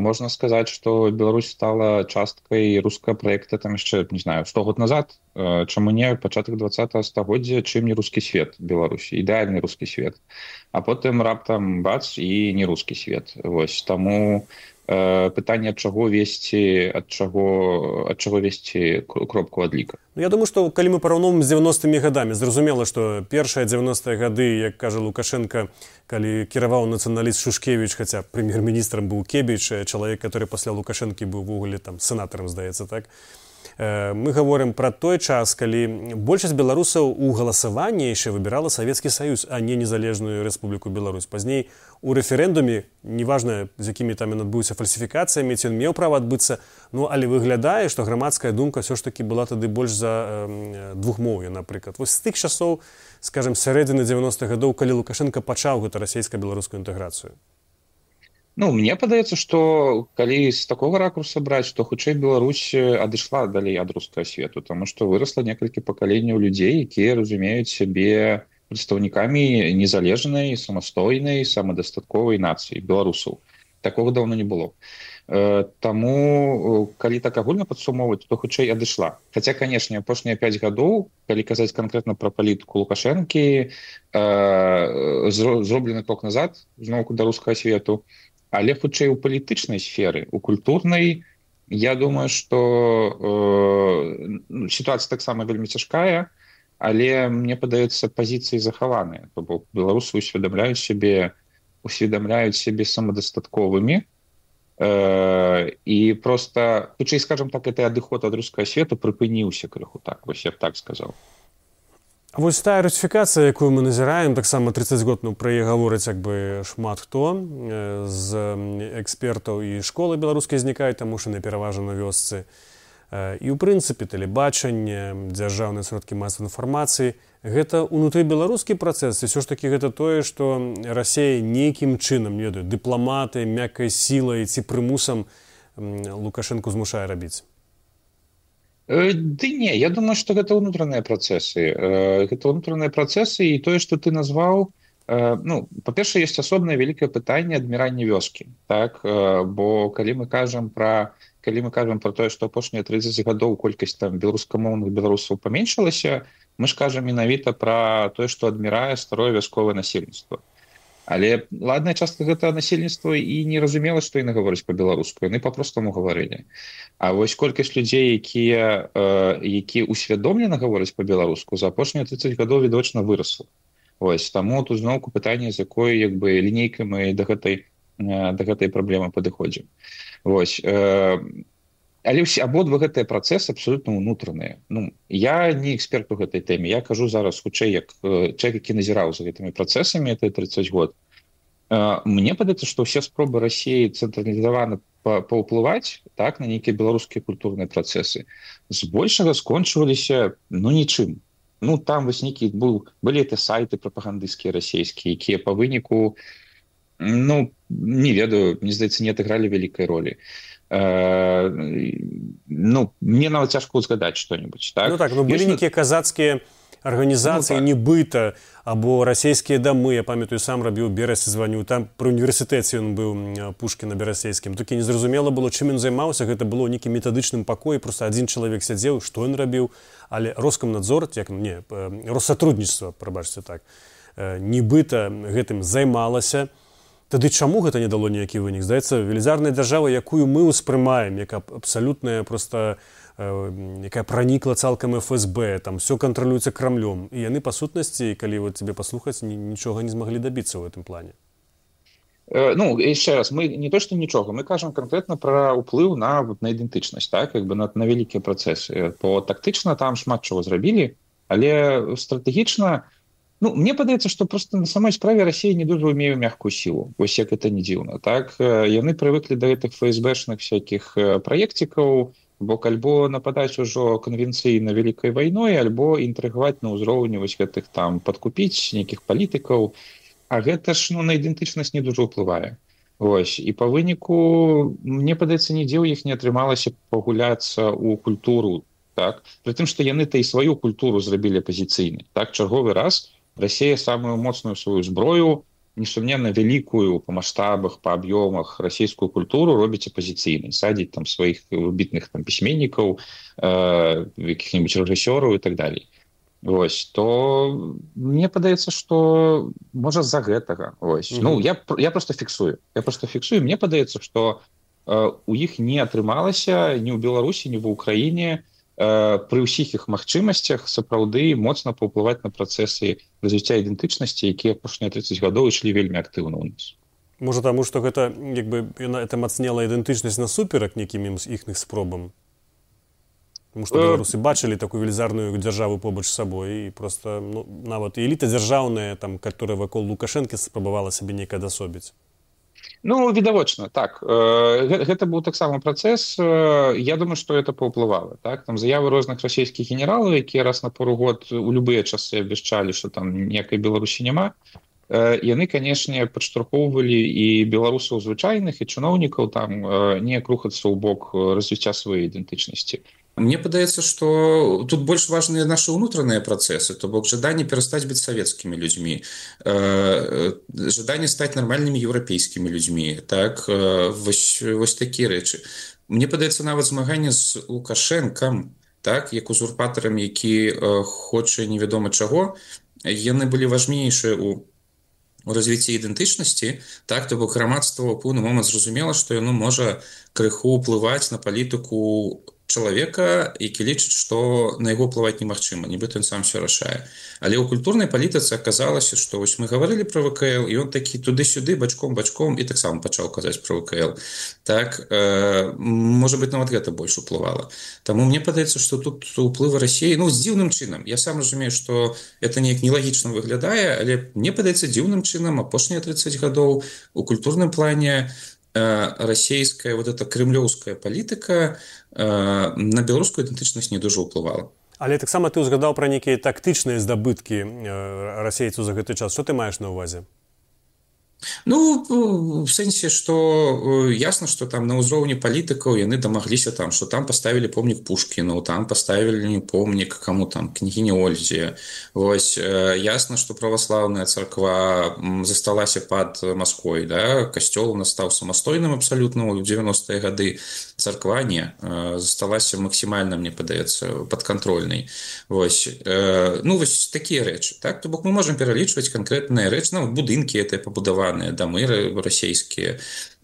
можна сказаць што Беларусь стала часткай рускага проекта там яшчэ не знаю сто год назад. Чаму не пачатак два стагоддзя чым не рускі свет беларусі ідэальны рускі свет. А потым раптам бац і не рускі свет. Восьось таму пытанне чаго весці ад чаго ад чаго весці кропку адліка ну, Я думаю што калі мы параўновым з 90-ми гадамі зразумела што першыя 90-е гады як кажа лукашенко калі кіраваў нацыяналіст шушкевич хаця прэм'ер-міністрам быў кебіч чалавек который пасля лукашэнкі быў увогуле там сенатарам здаецца так? Мы говорим про той час калі большасць беларусаў у галасаванні яшчэ выбірала савецкі саюз а не незалежную рэспубліку Беларусь пазней у рэферэндуме неважна з якімі там ён адбыўся фальсіфікацыямі ці ён меў права адбыцца ну але выглядае што грамадская думка все ж таки была тады больш за э, двухмоўя напрыклад. Вось з тых часоў скажем сярэдзіны 90-х гадоў калі лукашенко пачаў гэта расійска-беларускую інтэграцыю. Ну мне падаецца што калі з такога ракурса браць то хутчэй Беларусь адышла далей ад рускага свету тому што вырасла некалькі пакаленняў людзей якія разумеюць сябе прадстаўнікамі незалежнай самастойнай самадастатковай нацыі беларусаў такого даўно не было. Таму калі так агульна падсумоўваць то хутчэй адышла. Хаця канешне апошнія 5 гадоў калі казаць канкрэтна пра палітыку лукашэнкі зроблены крок назад зноўку да рускага свету але хутчэй у палітычнай сферы у культурнай я думаю что э, сітуацыя таксама вельмі цяжкая але мне падаецца пазіцыі захаваныя то бок беларусы усведамляюць сябе усведамляюць сябе самадастатковымі э, і просто хутчэй скажем так это адыход ад рускага свету прыпыніўся крыху так вось я б так сказал Вось тая ратыфікацыя, якую мы назіраем, таксама 30 год ну, пра гаворыць як бы шмат хто з экспертаў і школы беларускай знікае, таму што на пераважана вёсцы. І ў прынцыпе тэлебачанне, дзяржаўныя сродкі масавай інфармацыі. Гэта ўнутры беларускі працэс, і ўсё ж такі гэта тое, што рассея нейкім чынам ведаю дыпламаты, мяккай сілай ці прымусам Лукашэнку змушае рабіць. Э, ды не я думаю что гэта ўнутраныя працэсы э, гэта ўнутраныя працэсы і тое что ты назваў э, ну па-перша есть асобнае вялікае пытанне адмірання вёскі так бо калі мы кажам про калі мы кажам про тое что апошнія 30 гадоў колькасць там беларускамоўных беларусаў паменшылася мы ж кажам менавіта про тое что адмірае старое вясковае насельніцтва. Але ладная частка гэта насельніцтва і не разумела што яны гаворыць по-беларуску яны по-простаму гаварылі. А вось колькасць людзей якія э, які усвядомлена гаворыць по-беларуску за апошнія 30 гадоў відочна вырасла. Ось таму тут зноўку пытанне з якой як бы лінейкай мы да гэтай э, да гэтай праблемы падыходзім Вось э, але ўсе абодва гэтыя працэсы абсолютно унутраныя Ну я не эксперт у гэтай тэме. Я кажу зараз хутчэй як э, чалавек які назіраў за гэтымі працэсамі это 30 год. Э, мне падаецца што ўсе спробы рассіі цэнтралізавана паўплываць так на нейкія беларускія культурныя працэсы збольшага скончваліся ну нічым. Ну там вось нейкі быў былі это сайты прапагандысцкія расійскія якія па выніку ну не ведаю мне здаецца не адыгралі вялікай ролі Э, ну мне нават цяжко узгадаць что-нибудь так? ну, так ну, былі нейкія казацкія арганізацыі ну, так. нібыта або расійскія дамы я памятаю сам рабіў берасе званю там пры універсітэце ён быў пушкі на берасейскім толькі незразумела было чым ён займаўся гэта было нейкім метадычным пакоі просто адзін чалавек сядзеў што ён рабіў але роскамнадзор як не россатруднічества прабачце так нібыта гэтым займалася то Тады чаму гэта не дало ніякі вынік? Здаецца велізарная дзяржава якую мы ўспрымаем як абсалютная просто э, якая пранікла цалкам фсб там все кантралюецца крамлём. І яны па сутнасці калі вот тебе паслухаць нічога не змаглі дабіцца ў гэтым плане. Э, ну яшчэ раз мы не то что нічога мы кажам конкретно про уплыў на вот на ідэнтычнасць так как бы на на вялікія працэсы. По тактычна там шмат чого зрабілі але стратэгічна то Ну, мне падаецца што просто на самой справе Росія не дужа умею мягкую сілу вось як это не дзіўна так яны прывыклі да гэтых фсбшных всякихх праекцікаў бок альбо нападаць ужо канвенцыйна вялікай вайной альбо інтрыгаваць на ўзроўні вось гэтых там подкупіць нейкіх палітыкаў. А гэта ж ну на ідэнтычнасць не дужа ўплывае. Вось і по выніку мне падаецца нідзе ў іх не атрымалася пагуляцца у культуру так? Притым што яны то і сваю культуру зрабілі пазіцыйны так чарговы раз Россия самую моцную сваю зброю несумненно вялікую по масштабах по аб'ёмах расійскую культуру робіць апозіцыйнай садзіць там сваіх выбітных там пісьменнікаў э, каких-нибудь рэжысёраў и так далее. Вось то мне падаецца что можа з-за гэтага. Ось mm -hmm. ну я я просто фіксую я просто фіксую мне падаецца что у іх не атрымалася ні ў беларусі ні ва ўкраіне пры ўсіх іх магчымасцях сапраўды моцна паўплываць на працэсы развіцця ідэнтычнасці якія апошнія 30 гадоў ішлі вельмі актыўна ў нас. Можа таму што гэта як бы это мацнела ідэнтычнасць насуперак нейкім іхных спробам? Што беларусы бачылі такую велізарную дзяржаву побач з сабой і просто ну, нават эліта дзяржаўная там которая вакол лукашэнкі спрабавала сабе нейкае дасобіць Ну відавочна так. Гэта быў таксама працэс Я думаю што это паўплывала так. Там заявы розных расійскіх генералаў якія раз на пару год у любыя часы абвяшчалі што там некай беларусі няма. Яны канешне падштурхоўвалі і беларусаў звычайных і чыноўнікаў там не рухацца ў бок развіцця сваёй ідэнтычнасці Мне падаецца что тут больш важныя наши унутраныя працэсы то бок жаданне перастаць быць савецкімі людзьмі э, жаданне стаць нармальнымі еўрапейскімі людзьмі так э, вось, вось такія рэчы Мне падаецца нават змаганне з лукашэнкам так як узурпатарам які э, хоча невядома чаго яны былі важнейшыя у развіцці ідэнтычнасці так то бок грамадства пэўны момант зразумела што яно можа крыху ўплываць на палітыку у чалавека які лічыць што на яго плываць немагчыма нібыта ён сам все рашае. Але ў культурнай палітыцы аказалася што вось мы гаварылі про вКл і он такі туды-сюды бачком бачком і таксама пачаў казаць про вКл. Так э, можа быть нават гэта больш уплывала. Таму мне падаецца што тут уплывы рассіі ну з дзіўным чынам. Я сам разумею што это неяк нелагічна выглядае але мне падаецца дзіўным чынам апошнія 30 гадоў у культурным плане расійская вот эта крымлёўская палітыка на беларускую ідэнтычнасць не дужа ўплывала але таксама ты ўзгадаў пра нейкія тактычныя здабыткі расейцу за гэты час. Что ты маеш на увазе Ну в сэнсе что ясно что там на ўзроўні палітыкаў яны дамагліся там что там поставілі помнік пушкіну там поставілі помнік кому там княгіні ользе. Вось ясно что праваслаўная царква засталася под Москвой да касцёл у нас стаў самастойным абсалютна ў 90-е гады царква не засталася максімальна мне падаецца подконтрольнай Вось ну вось такія рэчы так то бок мы можем пералічваць конкретныя рэч ну, будынкі это пабудаваны збудаваныя дамы расійскія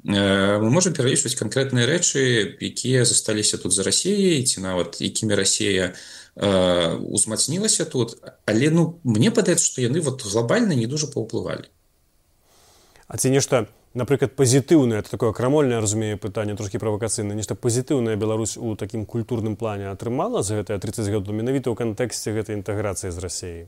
э, мы можем пералічваць канкрэтныя рэчы якія засталіся тут за рассіяй ці нават якімі Росія э, узмацнілася тут але ну мне падаецца што яны вот глобальна не дужа паўплывалі А ці нешта напрыклад пазітыўнае это такое крамольнае разумею пытанне трошки правакацыйна нешта пазітыўная Беларусь у такім культурным плане атрымала за гэтыя 30 гадоў менавіта ў кантэксце гэтай інтэграцыі з рассіяй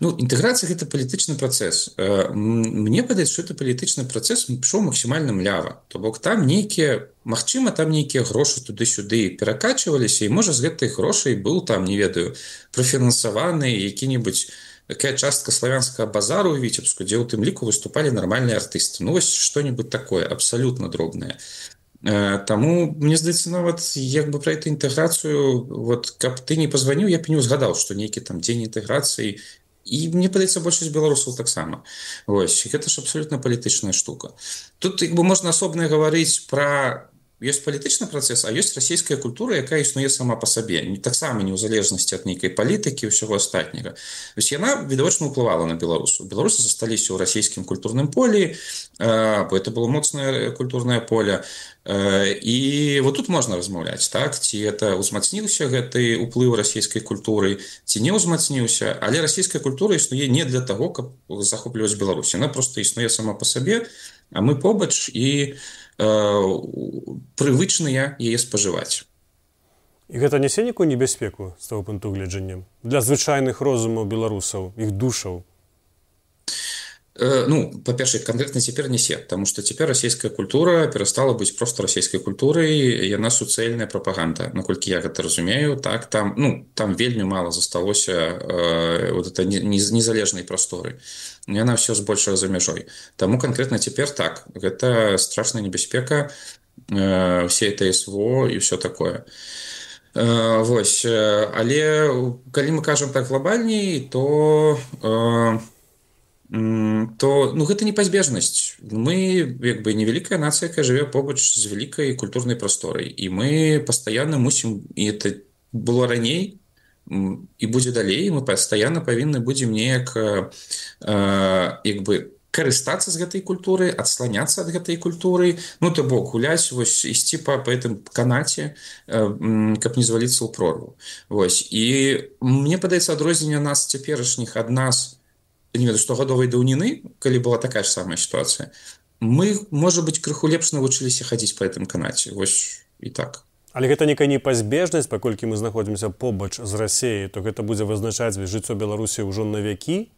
Ну інтэграцыя гэта палітычны працэс. Э, мне падаць что это палітычны працэс пішоў максімальна млява. То бок там нейкія Мачыма там нейкія грошы туды-сюды перакачваліся і можа з гэтай грошай быў там не ведаю профінансаваны які-небудзь такая частка славянскага базару у віцебску дзе ў тым ліку выступалі нармальныя артысты ну вось что-нибудь такое абсалютна дробнае э, Таму мне здаецца нават як бы пра эту інтэграцыю вот каб ты не пазваніў я б не ўзгадаў што нейкі там дзень інтэграцыі і мне падаецца большасць беларусаў таксама Вось гэта ж абсолютно палітычная штука. Тут як бы можна асобна гаварыць про ёсць палітычны працэс а ёсць расійская культура якая існуе сама по сабе не таксама не ў залежнасці ад нейкай палітыкі ўсяго астатняга ось яна відавочна ўплывала на беларусу беларусы засталіся ў расійскім культурным полі бо это было моцнае культурнае поле. І вот тут можна размаўляць так? Ці это ўзмацніўся гэты уплыў расійскай культуры ці не ўзмацніўся але расійская культура існуе не для того каб захопліваць Беларусь она просто існуе сама по сабе а мы побач і у прывычныя яе спажываць. І гэта нясе нейкую небяспеку з того пункту гледжання для звычайных розумаў беларусаў іх душаў Э, Ну па-першае канкрэтна цяпер несе тому что цяпер расійская культура перастала быць просто расійскай культурай яна суцэльная прапаганда наколькі я гэта разумею так там ну там вельмі мало засталося э, вот это незалежнай прасторы яна все збольшага за мяжой таму канкрэтна цяпер так. Гэта страшная небяспека э, все это СВО і все такое. Э, Вось э, але калі мы кажам так глобальней то э, то ну гэта непазбежнасць мы як бы невялікая нацыя якая жыве побач з вялікай культурнай прасторай. І мы пастаянна мусім і это было раней і будзе далей мы пастаянна павінны будзем неяк як бы карыстацца з гэтай культуры адсланяцца ад гэтай культуры. Ну то бок гуляць вось ісці па па гэтым канаце каб не зваліцца ў прорву. Вось. І мне падаецца адрозненне нас цяперашніх ад нас не стогадовай даўніны калі была такая ж самая сітуацыя мы можа быть крыху лепш навучыліся хадзіць по гэтым канаце вось і так. Але гэта некая непазбежнасць паколькі мы знаходзімся побач з рассеяй то гэта будзе вызначаць жыццё беларусі ўжо на вякі?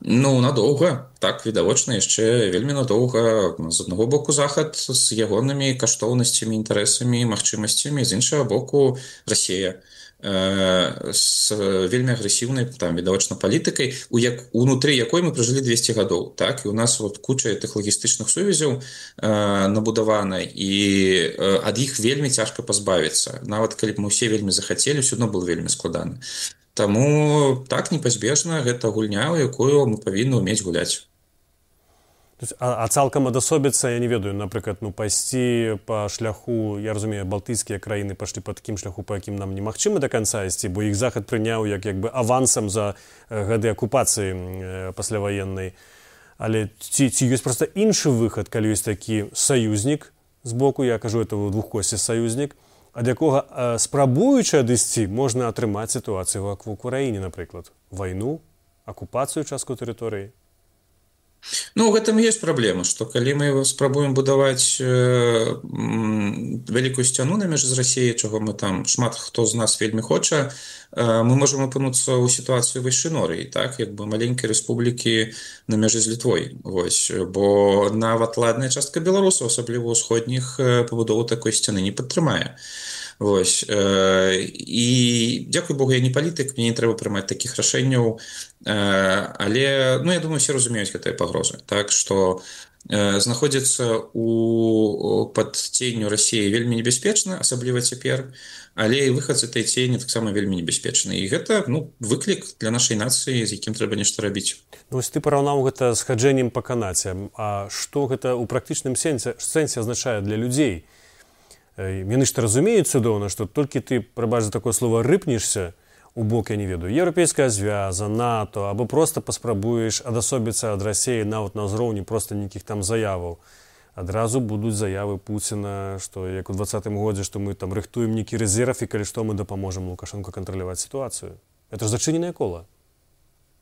Ну надоўга. Так відавочна яшчэ вельмі надоўга. З аднаго боку захад з ягонымі каштоўнасцямі інтарэсамі магчымасцямі з іншага боку Расія з вельмі агрэсіўнай там відавочна палітыкай у як унутры якой мы пражылі 200 гадоў так? І у нас вот куча тых лагістычных сувязяў набудавана і ад іх вельмі цяжка пазбавіцца. Нават калі б мы ўсе вельмі захацелі ўсё адно было вельмі складана Таму так непазбежна гэта гульня, якую мы павінны ўмець гуляць. А, цалкам адасобіцца я не ведаю. Напрыклад ну пайсці па шляху я разумею балтыйскія краіны пайшлі па такім шляху па якім нам немагчыма да канца ісці бо іх захад прыняў як як бы авансам за гады акупацыі пасляваеннай. Але ці ці ёсць проста іншы выхад калі ёсць такі саюзнік з боку я кажу это двухкосці саюзнік ад якога спрабуючы адысці можна атрымаць сітуацыю ва в украіне напрыклад вайну акупацыю частку тэрыторыі Ну гэтым есть праблема што калі мы спрабуем будаваць э, вялікую сцяну на меж з рассіяй чаго мы там шмат хто з нас вельмі хоча э, мы можемм апынуцца ў сітуацыю вышынорыі так як бы маленькай рэспублікі на мяжы з літвой Вось бо нават ладная частка беларусаў асабліва ўсходніх пабудову такой сцяны не падтрымае Вось э, і дзякуй Богу я не палітык мне не трэба прымаць такіх рашэнняў э, але ну я думаю все разумеюць гэтыя пагрозы так что э, знаходзіцца у пад ценню рассіі вельмі небяспечна асабліва цяпер але і выхад з этой цені таксама вельмі небяспечны і гэта ну выклік для нашай нацыі з якім трэба нешта рабіць ну, ты параўнаў гэта схаджэннем па канаце А што гэта ў практычным сэнсе сэнсе азначае для людзей то яны ж разумеюць цудоўна што толькі ты прабач за такое слово рыпнешся у бок я не ведаю еўрапейская звяза нато або просто паспрабуеш адасобіцца ад рассеі нават на ўзроўні просто нейкіх там заяваў адразу будуць заявы пуціна што як у двадцатым годзе што мы там рыхтуем нейкі рэзерв і калі што мы дапаможам лукашенко кантраляваць сітуацыю это ж зачыненае кола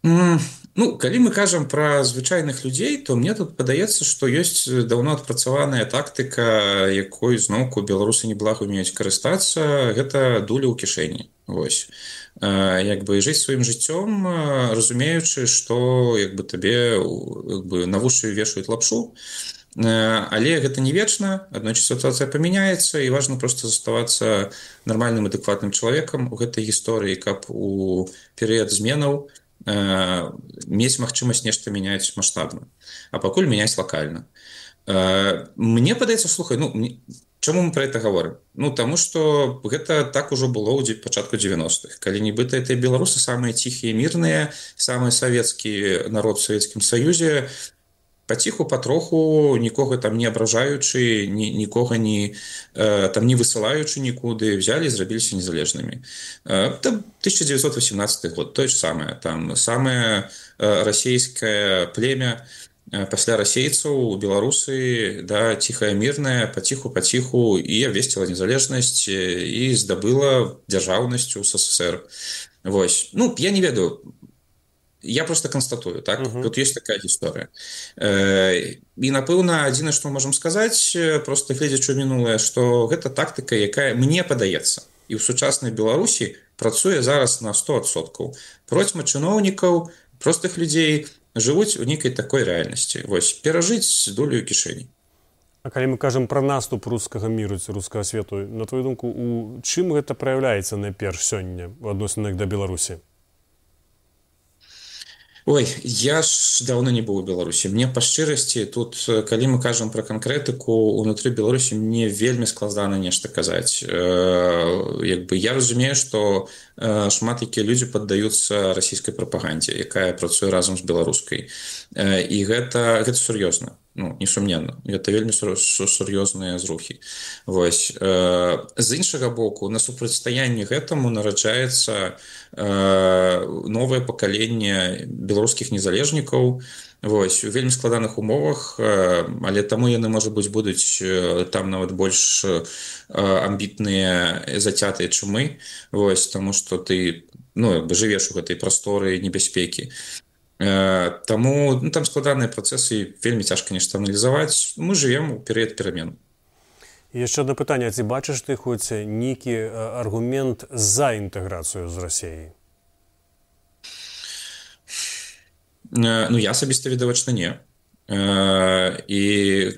Ну калі мы кажам пра звычайных людзей то мне тут падаецца што ёсць даўно адпрацаваная тактыка якой зноўку беларусы неблага умеюць карыстацца гэта дуля ў кішэні. Вось. Як бы жыць сваім жыццём разумеючы што як бы табе бы на вушы вешаюць лапшу. Але гэта не вечна аднойчы сітуацыя памяняецца і важно просто заставацца нармальным адэкватным чалавекам у гэтай гісторыі каб у перыяд зменаў у э, мець магчымасць нешта мяняць маштабна а пакуль мяняць лакальна э, мне падаецца слухай ну мне... Чаму мы про это говорим ну тому что гэта так ужо было ў пачатку 90-х калі нібыта это беларусы самыя ціхія мірныя самы савецкі народ савецкім саюзе паціху патроху нікога там не абражаючы ні, нікога не э, там не высылаючы нікуды взяли зрабіліся незалежнымі э, 1918 год тое ж самае там самае э, расійскае племя э, пасля расейцаў беларусы да ціхая мірная паціху паціху і абвесціла незалежнасць і здабыла дзяржаўнасцю ссср Вось ну я не ведаю я просто констатую так? Uh -huh. тут есть такая гісторыя э, і напэўна адзіна што можемм сказаць просто гледзячы мінулае что гэта тактыка якая мне падаецца і ў сучаснай беларусі працуе зараз на 100соткаў процьма чыноўнікаў простых людзей жывуць у нейкай такой рэальнасці вось перажыць долю кішэні А калі мы кажам пра наступ рускага міру ці рускага свету на твою думку у чым гэта праяўляецца найперш сёння у адносінах да беларусі Ой я ж давно не быў у беларусі мне па шчырасці тут калі мы кажам пра канкрэтыку унутры беларусі мне вельмі складана нешта казаць э, як бы я разумею што э, шмат якія людзі паддаюцца расійскай прапагандзе якая працуе разам з беларускай. Э, і гэта гэта сур'ёзна ну несумненна гэта вельмі сур'ёзныя зрухі. Вось э, з іншага боку на супрацьстаянні гэтаму нараджаецца э, новае пакаленне беларускіх незалежнікаў. Вось у вельмі складаных умовах э, але таму яны можа быць будуць э, там нават больш э, амбітныя зацятыя чумы вось таму что ты ну бы жывеш у гэтай прасторы небяспекі Таму ну, там складаныя працэсы вельмі цяжка нешта аналізаваць мы живвем у перыяд перамен яшчэ одно пытанне ці бачыш ты хоць нейкі аргумент за інтэграцыю з рассеяй ну я асабіста відавачна не і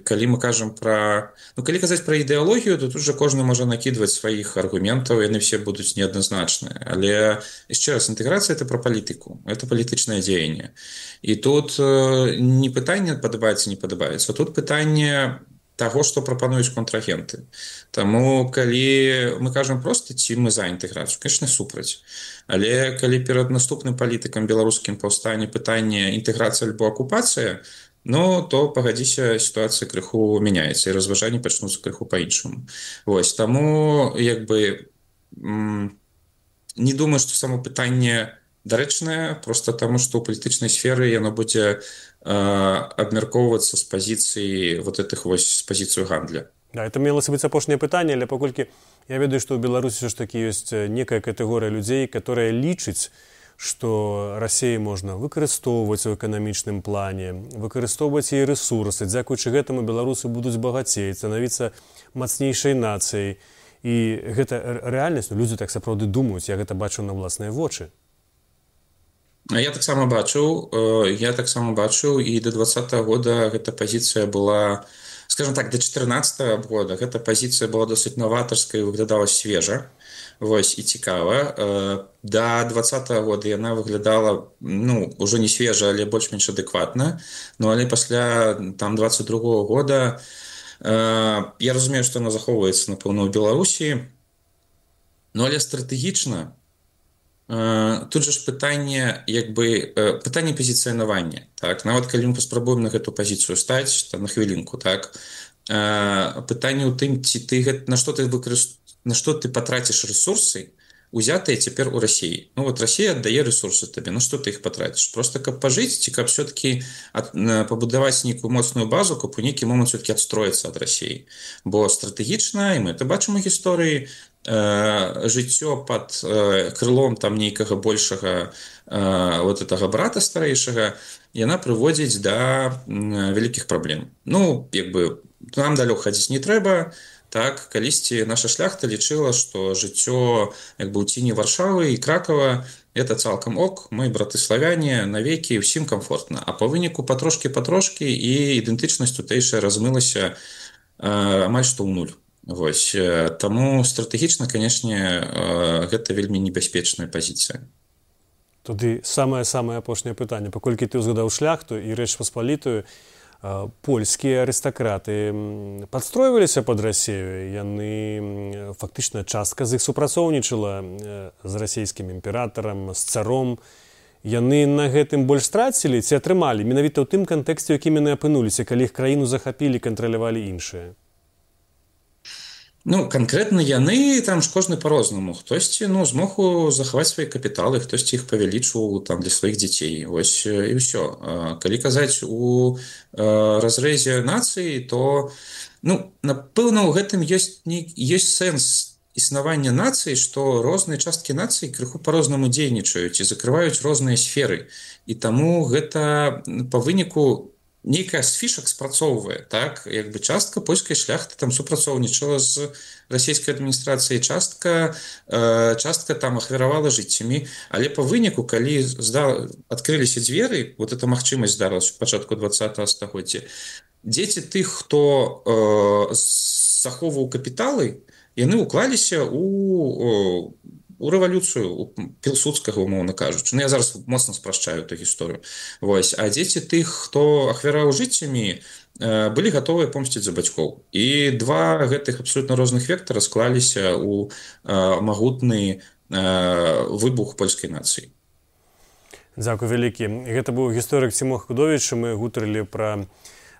калі мы кажам пра ну калі казаць пра ідэалогію то тут жа кожны можа накідваць сваіх аргументаў яны все будуць неадназначныя. Але яшчэ раз інтэграцыя это пра палітыку это палітычнае дзеянне. І тут не пытанне падабаецца не падабаецца тут пытанне таго што прапануюць контрагенты. Таму калі мы кажам просто ці мы за інтэграцыю конечно супраць. Але калі перад наступным палітыкам беларускім паўстане пытанне інтэграцыя альбо акупацыя то но то пагадзіся сітуацыя крыху мяняецца і разважанні пачнуцца крыху по-іншаму Вось таму як бы не думаю што само пытанне дарэчнае просто таму што ў палітычнай сферы яно будзе абмяркоўвацца з пазіцыі вот этих вось з пазіцыю гандля да, это мелася быць апошняе пытанне але паколькі я ведаю што ў беларусі ж такі ёсць некая катэгорыя людзей которая лічыць што рассеі можна выкарыстоўваць у эканамічным плане выкарыстоўваць і рэсурсы дзякуючы гэтаму беларусы будуць багацець станавіцца мацнейшай нацыяй. І гэта рэальнасць людзі так сапраўды думаюць я гэта бачу на ўласныя вочы. Я таксама бачыў я таксама бачыў і до два -го года гэта пазіцыя была скажем так до 14 -го года гэта пазіцыя была досыць новатарская выглядала свежа Вось і цікава. Да двадцатого года яна выглядала ну уже не свежа але больш-менш адэкватна. Ну але пасля там 22 -го года я разумею што она захоўваецца напэўна ў беларусі. Ну але стратэгічна тут жа ж пытанне як бы пытанне пазіцыянавання так? Нават калі мы паспрабуем на гэту пазіцыю стаць на хвілінку так? Пытанне ў тым ці ты на што ты выкарысту на что ты потратишь ресурсы узятые цяпер у России. Ну вот Россия отдае ресурсы тебе ну что ты их потратишь? Просто как пожить ці как все-таки побудаваць некую моцную базу каб у нейкі момант все-таки отстроиться от России. Бо стратегічна и мы это бачым у гісторыі э, жыццё под э, крылом там нейкага большага э, вот этого брата старэйшага яна прыводзіць до да, вялікіх праблем ну як бы нам далёк хадзіць не то так калісьці наша шляхта лічыла што жыццё як бы ў ціні варшавы і кракова это цалкам ок. Мы браты славяне навекі ўсім комфортна а по выніку патрошки патрошки і ідэнтычнасць тутэйшая размылася амаль што ў нуль. Вось таму стратэгічна канешне гэта вельмі небяспечная пазіцыя. Туды самае самае апошняе пытанне. Паколькі ты ўзгадаў шляхту і рэч паспалітую то польскія арыстакраты падстройваліся под рассею яны фактычна частка з іх супрацоўнічала з расійскім імператарам з царом. Яны на гэтым больш страцілі ці атрымалі менавіта ў тым кантэксце якім яны апынуліся калі іх краіну захапілі кантралявалі іншыя Ну канкрэтна яны там ж кожны по-рознаму хтосьці ну змогу захаваць свае капіталы хтосьці іх павялічваў там для сваіх дзяцей. Ось і ўсё. Калі казаць у разрэзе нацыі то ну напэўна у гэтым ёсць не ёсць сэнс існавання нацыі што розныя часткі нацыі крыху по-рознаму дзейнічаюць і закрываюць розныя сферы. І таму гэта па выніку нейкая з фішак спрацоўвае так? Як бы частка польскай шляхты там супрацоўнічала з расійскай адміністрацыяй частка э, частка там ахвяравала жыццямі але по выніку калі зда адкрыліся дзверы вот эта магчымасць здарылася пачатку два стагоддзя дзеці тых хто э, захоўваў капіталы яны уклаліся у у рэвалюцыю пілсудскага умоўна кажучы. Ну я зараз моцна спрашчаю эту гісторыю. Вось а дзеці тых хто ахвяраў жыццямі э, былі гатовыя помсціць за бацькоў. І два гэтых абсолютно розных вектара склаліся у э, магутны э, выбух польскай нацыі. Дзякуй вялікі. Гэта быў гісторык Сімох кудович мы гутарылі пра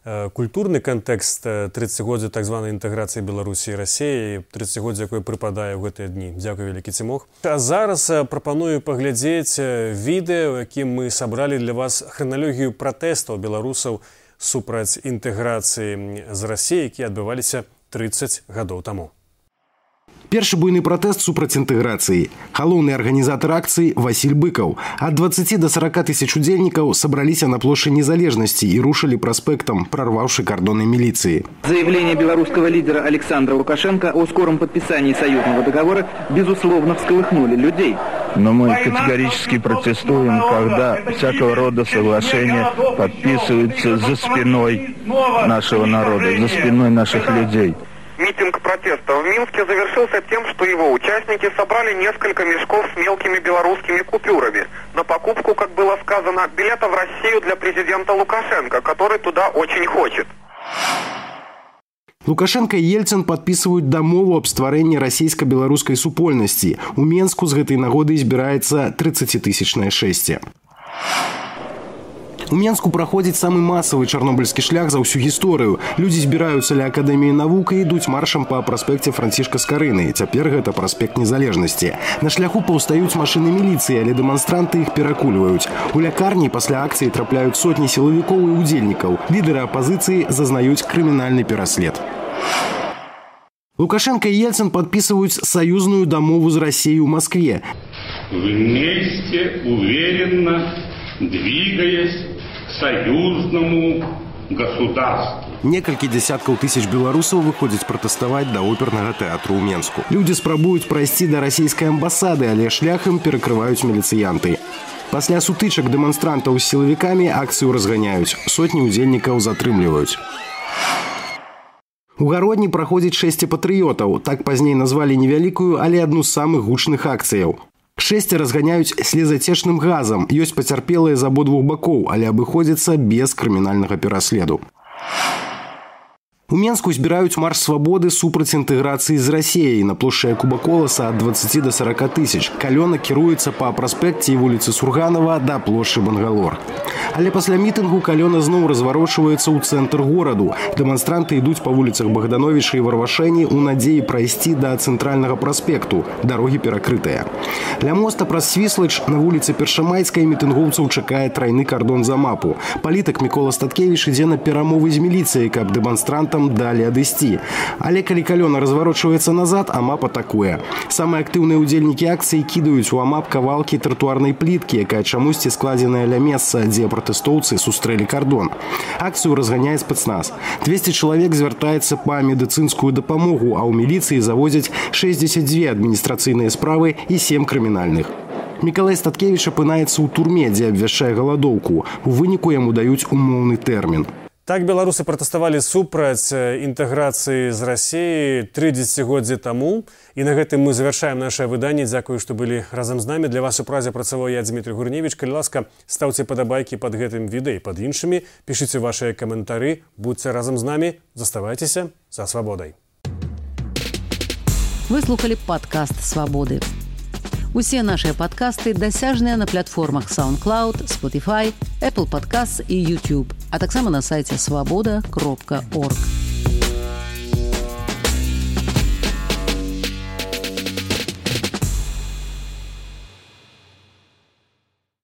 культурны кантэкст 30годдзя так званай інтэграцыі беларусі рассеі 30годдзя якой прыпадае ў гэтыя дні. Дзякую вялікі цімог а зараз прапаную паглядзець відэо якім мы сабралі для вас храналогію пратэстаў беларусаў супраць інтэграцыі з рассеі які адбываліся 30 гадоў таму Першы буйны пратэст супраць інтэграцыі. Галоўны арганізатар акцыі Васіль Быкаў. Ад 20 до 40 тысяч удзельнікаў сабраліся на плошчы незалежнасці і рушылі праспектам, прорваўшы кардоны милиции. Заявление белорусского лидера Александра Лукашенко о скором подписании союзного договора безусловно всколыхнули людей. Но мы категорически протестуем, когда всякого рода соглашения подписываются за спиной нашего народа, за спиной наших людей. Митинг протеста в Минске завершился тем, что его участники собрали несколько мешков с мелкими белорусскими купюрами на покупку, как было сказано, билета в Россию для президента Лукашенко, который туда очень хочет. Лукашенко и Ельцин подписывают дамову об стварэнні расійска-беларускай супольнасці. У Менску з гэтай нагоды збіраецца 30-тысячнае шэсце. У Менску праходзіць самы масавы чарнобыльскі шлях за ўсю гісторыю. Людзі збіраюцца ля акадэміі навук і ідуць маршам па праспекце францішка скарыны. Цяпер гэта праспект незалежнасці. На шляху паўстаюць машыны міліцыі, але дэманстранты іх перакульваюць. У лякарні пасля акцыі трапляюць сотні сілавікоў і удзельнікаў. Лідары апазіцыі зазнаюць крымінальны пераслед. Лукашенко и Ельцин подписывают союзную домову с Россией в Москве. Вместе, уверенно, двигаясь союзному государству. Некалькі дзясяткаў тысяч беларусаў выходзяць пратэставаць да опернага тэатру ў Менску. Людзі спрабуюць прайсці да расійскай амбасады, але шляхам перакрываюць міліцыянты. Пасля сутычак дэманстрантаў з сілавікамі акцыю разганяюць. Сотні ўдзельнікаў затрымліваюць. У гародні праходзіць шэсце патрыётаў. Так пазней назвалі невялікую, але адну з самых гучных акцыяў. Шэсце разганяюць слезацечным газам. Ёсць пацярпелыя з абодвух бакоў, але абыходзіцца без крымінальнага пераследу. У Менску збіраюць марш свабоды супраць інтэграцыі з рассеяй на плошчы кубаколаса ад 20 до 40 тысяч. Калёна кіруецца па праспекце і вуліцы Сурганова да плошчы Бангалор. Але пасля мітынгу калёна зноў разварочваецца ў цэнтр гораду. Дэманстранты ідуць па вуліцах Богдановіча і Варвашэні ў надзеі прайсці да цэнтральнага праспекту. Дарогі перакрытыя. Ля моста праз свіслач на вуліцы першамайскай мітынгоўцаў чакае трайны кардон за мапу. Палітак Мікола Статкевіч ідзе на перамовы з міліцыяй, каб дэманстранты там далі адысці. Але калі калёна разварочваецца назад, амап атакуе. Самыя актыўныя ўдзельнікі акцыі кідаюць у амап кавалкі тротуарнай пліткі, якая чамусьці складзеная ля месца, дзе пратэстоўцы сустрэлі кардон. Акцыю разганяе спецназ. 200 чалавек звяртаецца па медыцынскую дапамогу, а ў міліцыі завозяць 62 адміністрацыйныя справы і 7 крымінальных. Мікалай Статкевіч апынаецца ў турме, дзе абвяшчае галадоўку. У выніку яму даюць умоўны тэрмін. Так беларусы пратэставалі супраць інтэграцыі з рассіі тры дзесяцігоддзі таму і на гэтым мы завяршаем наше выданне дзякую што былі разам з намі для вас у празе працаваў я Дмітрий гурневич калі ласка стаўце падабайкі под гэтым відэй под іншымі пішыце вашыя каментары будьце разам з намі заставайцеся за свабодай выслухали подкаст свабоды Усе нашыя падкасты дасяжныя на платформах SoundCloud, Spotify, Apple Podcasts і YouTube, а таксама на сайце свабода кропка орг.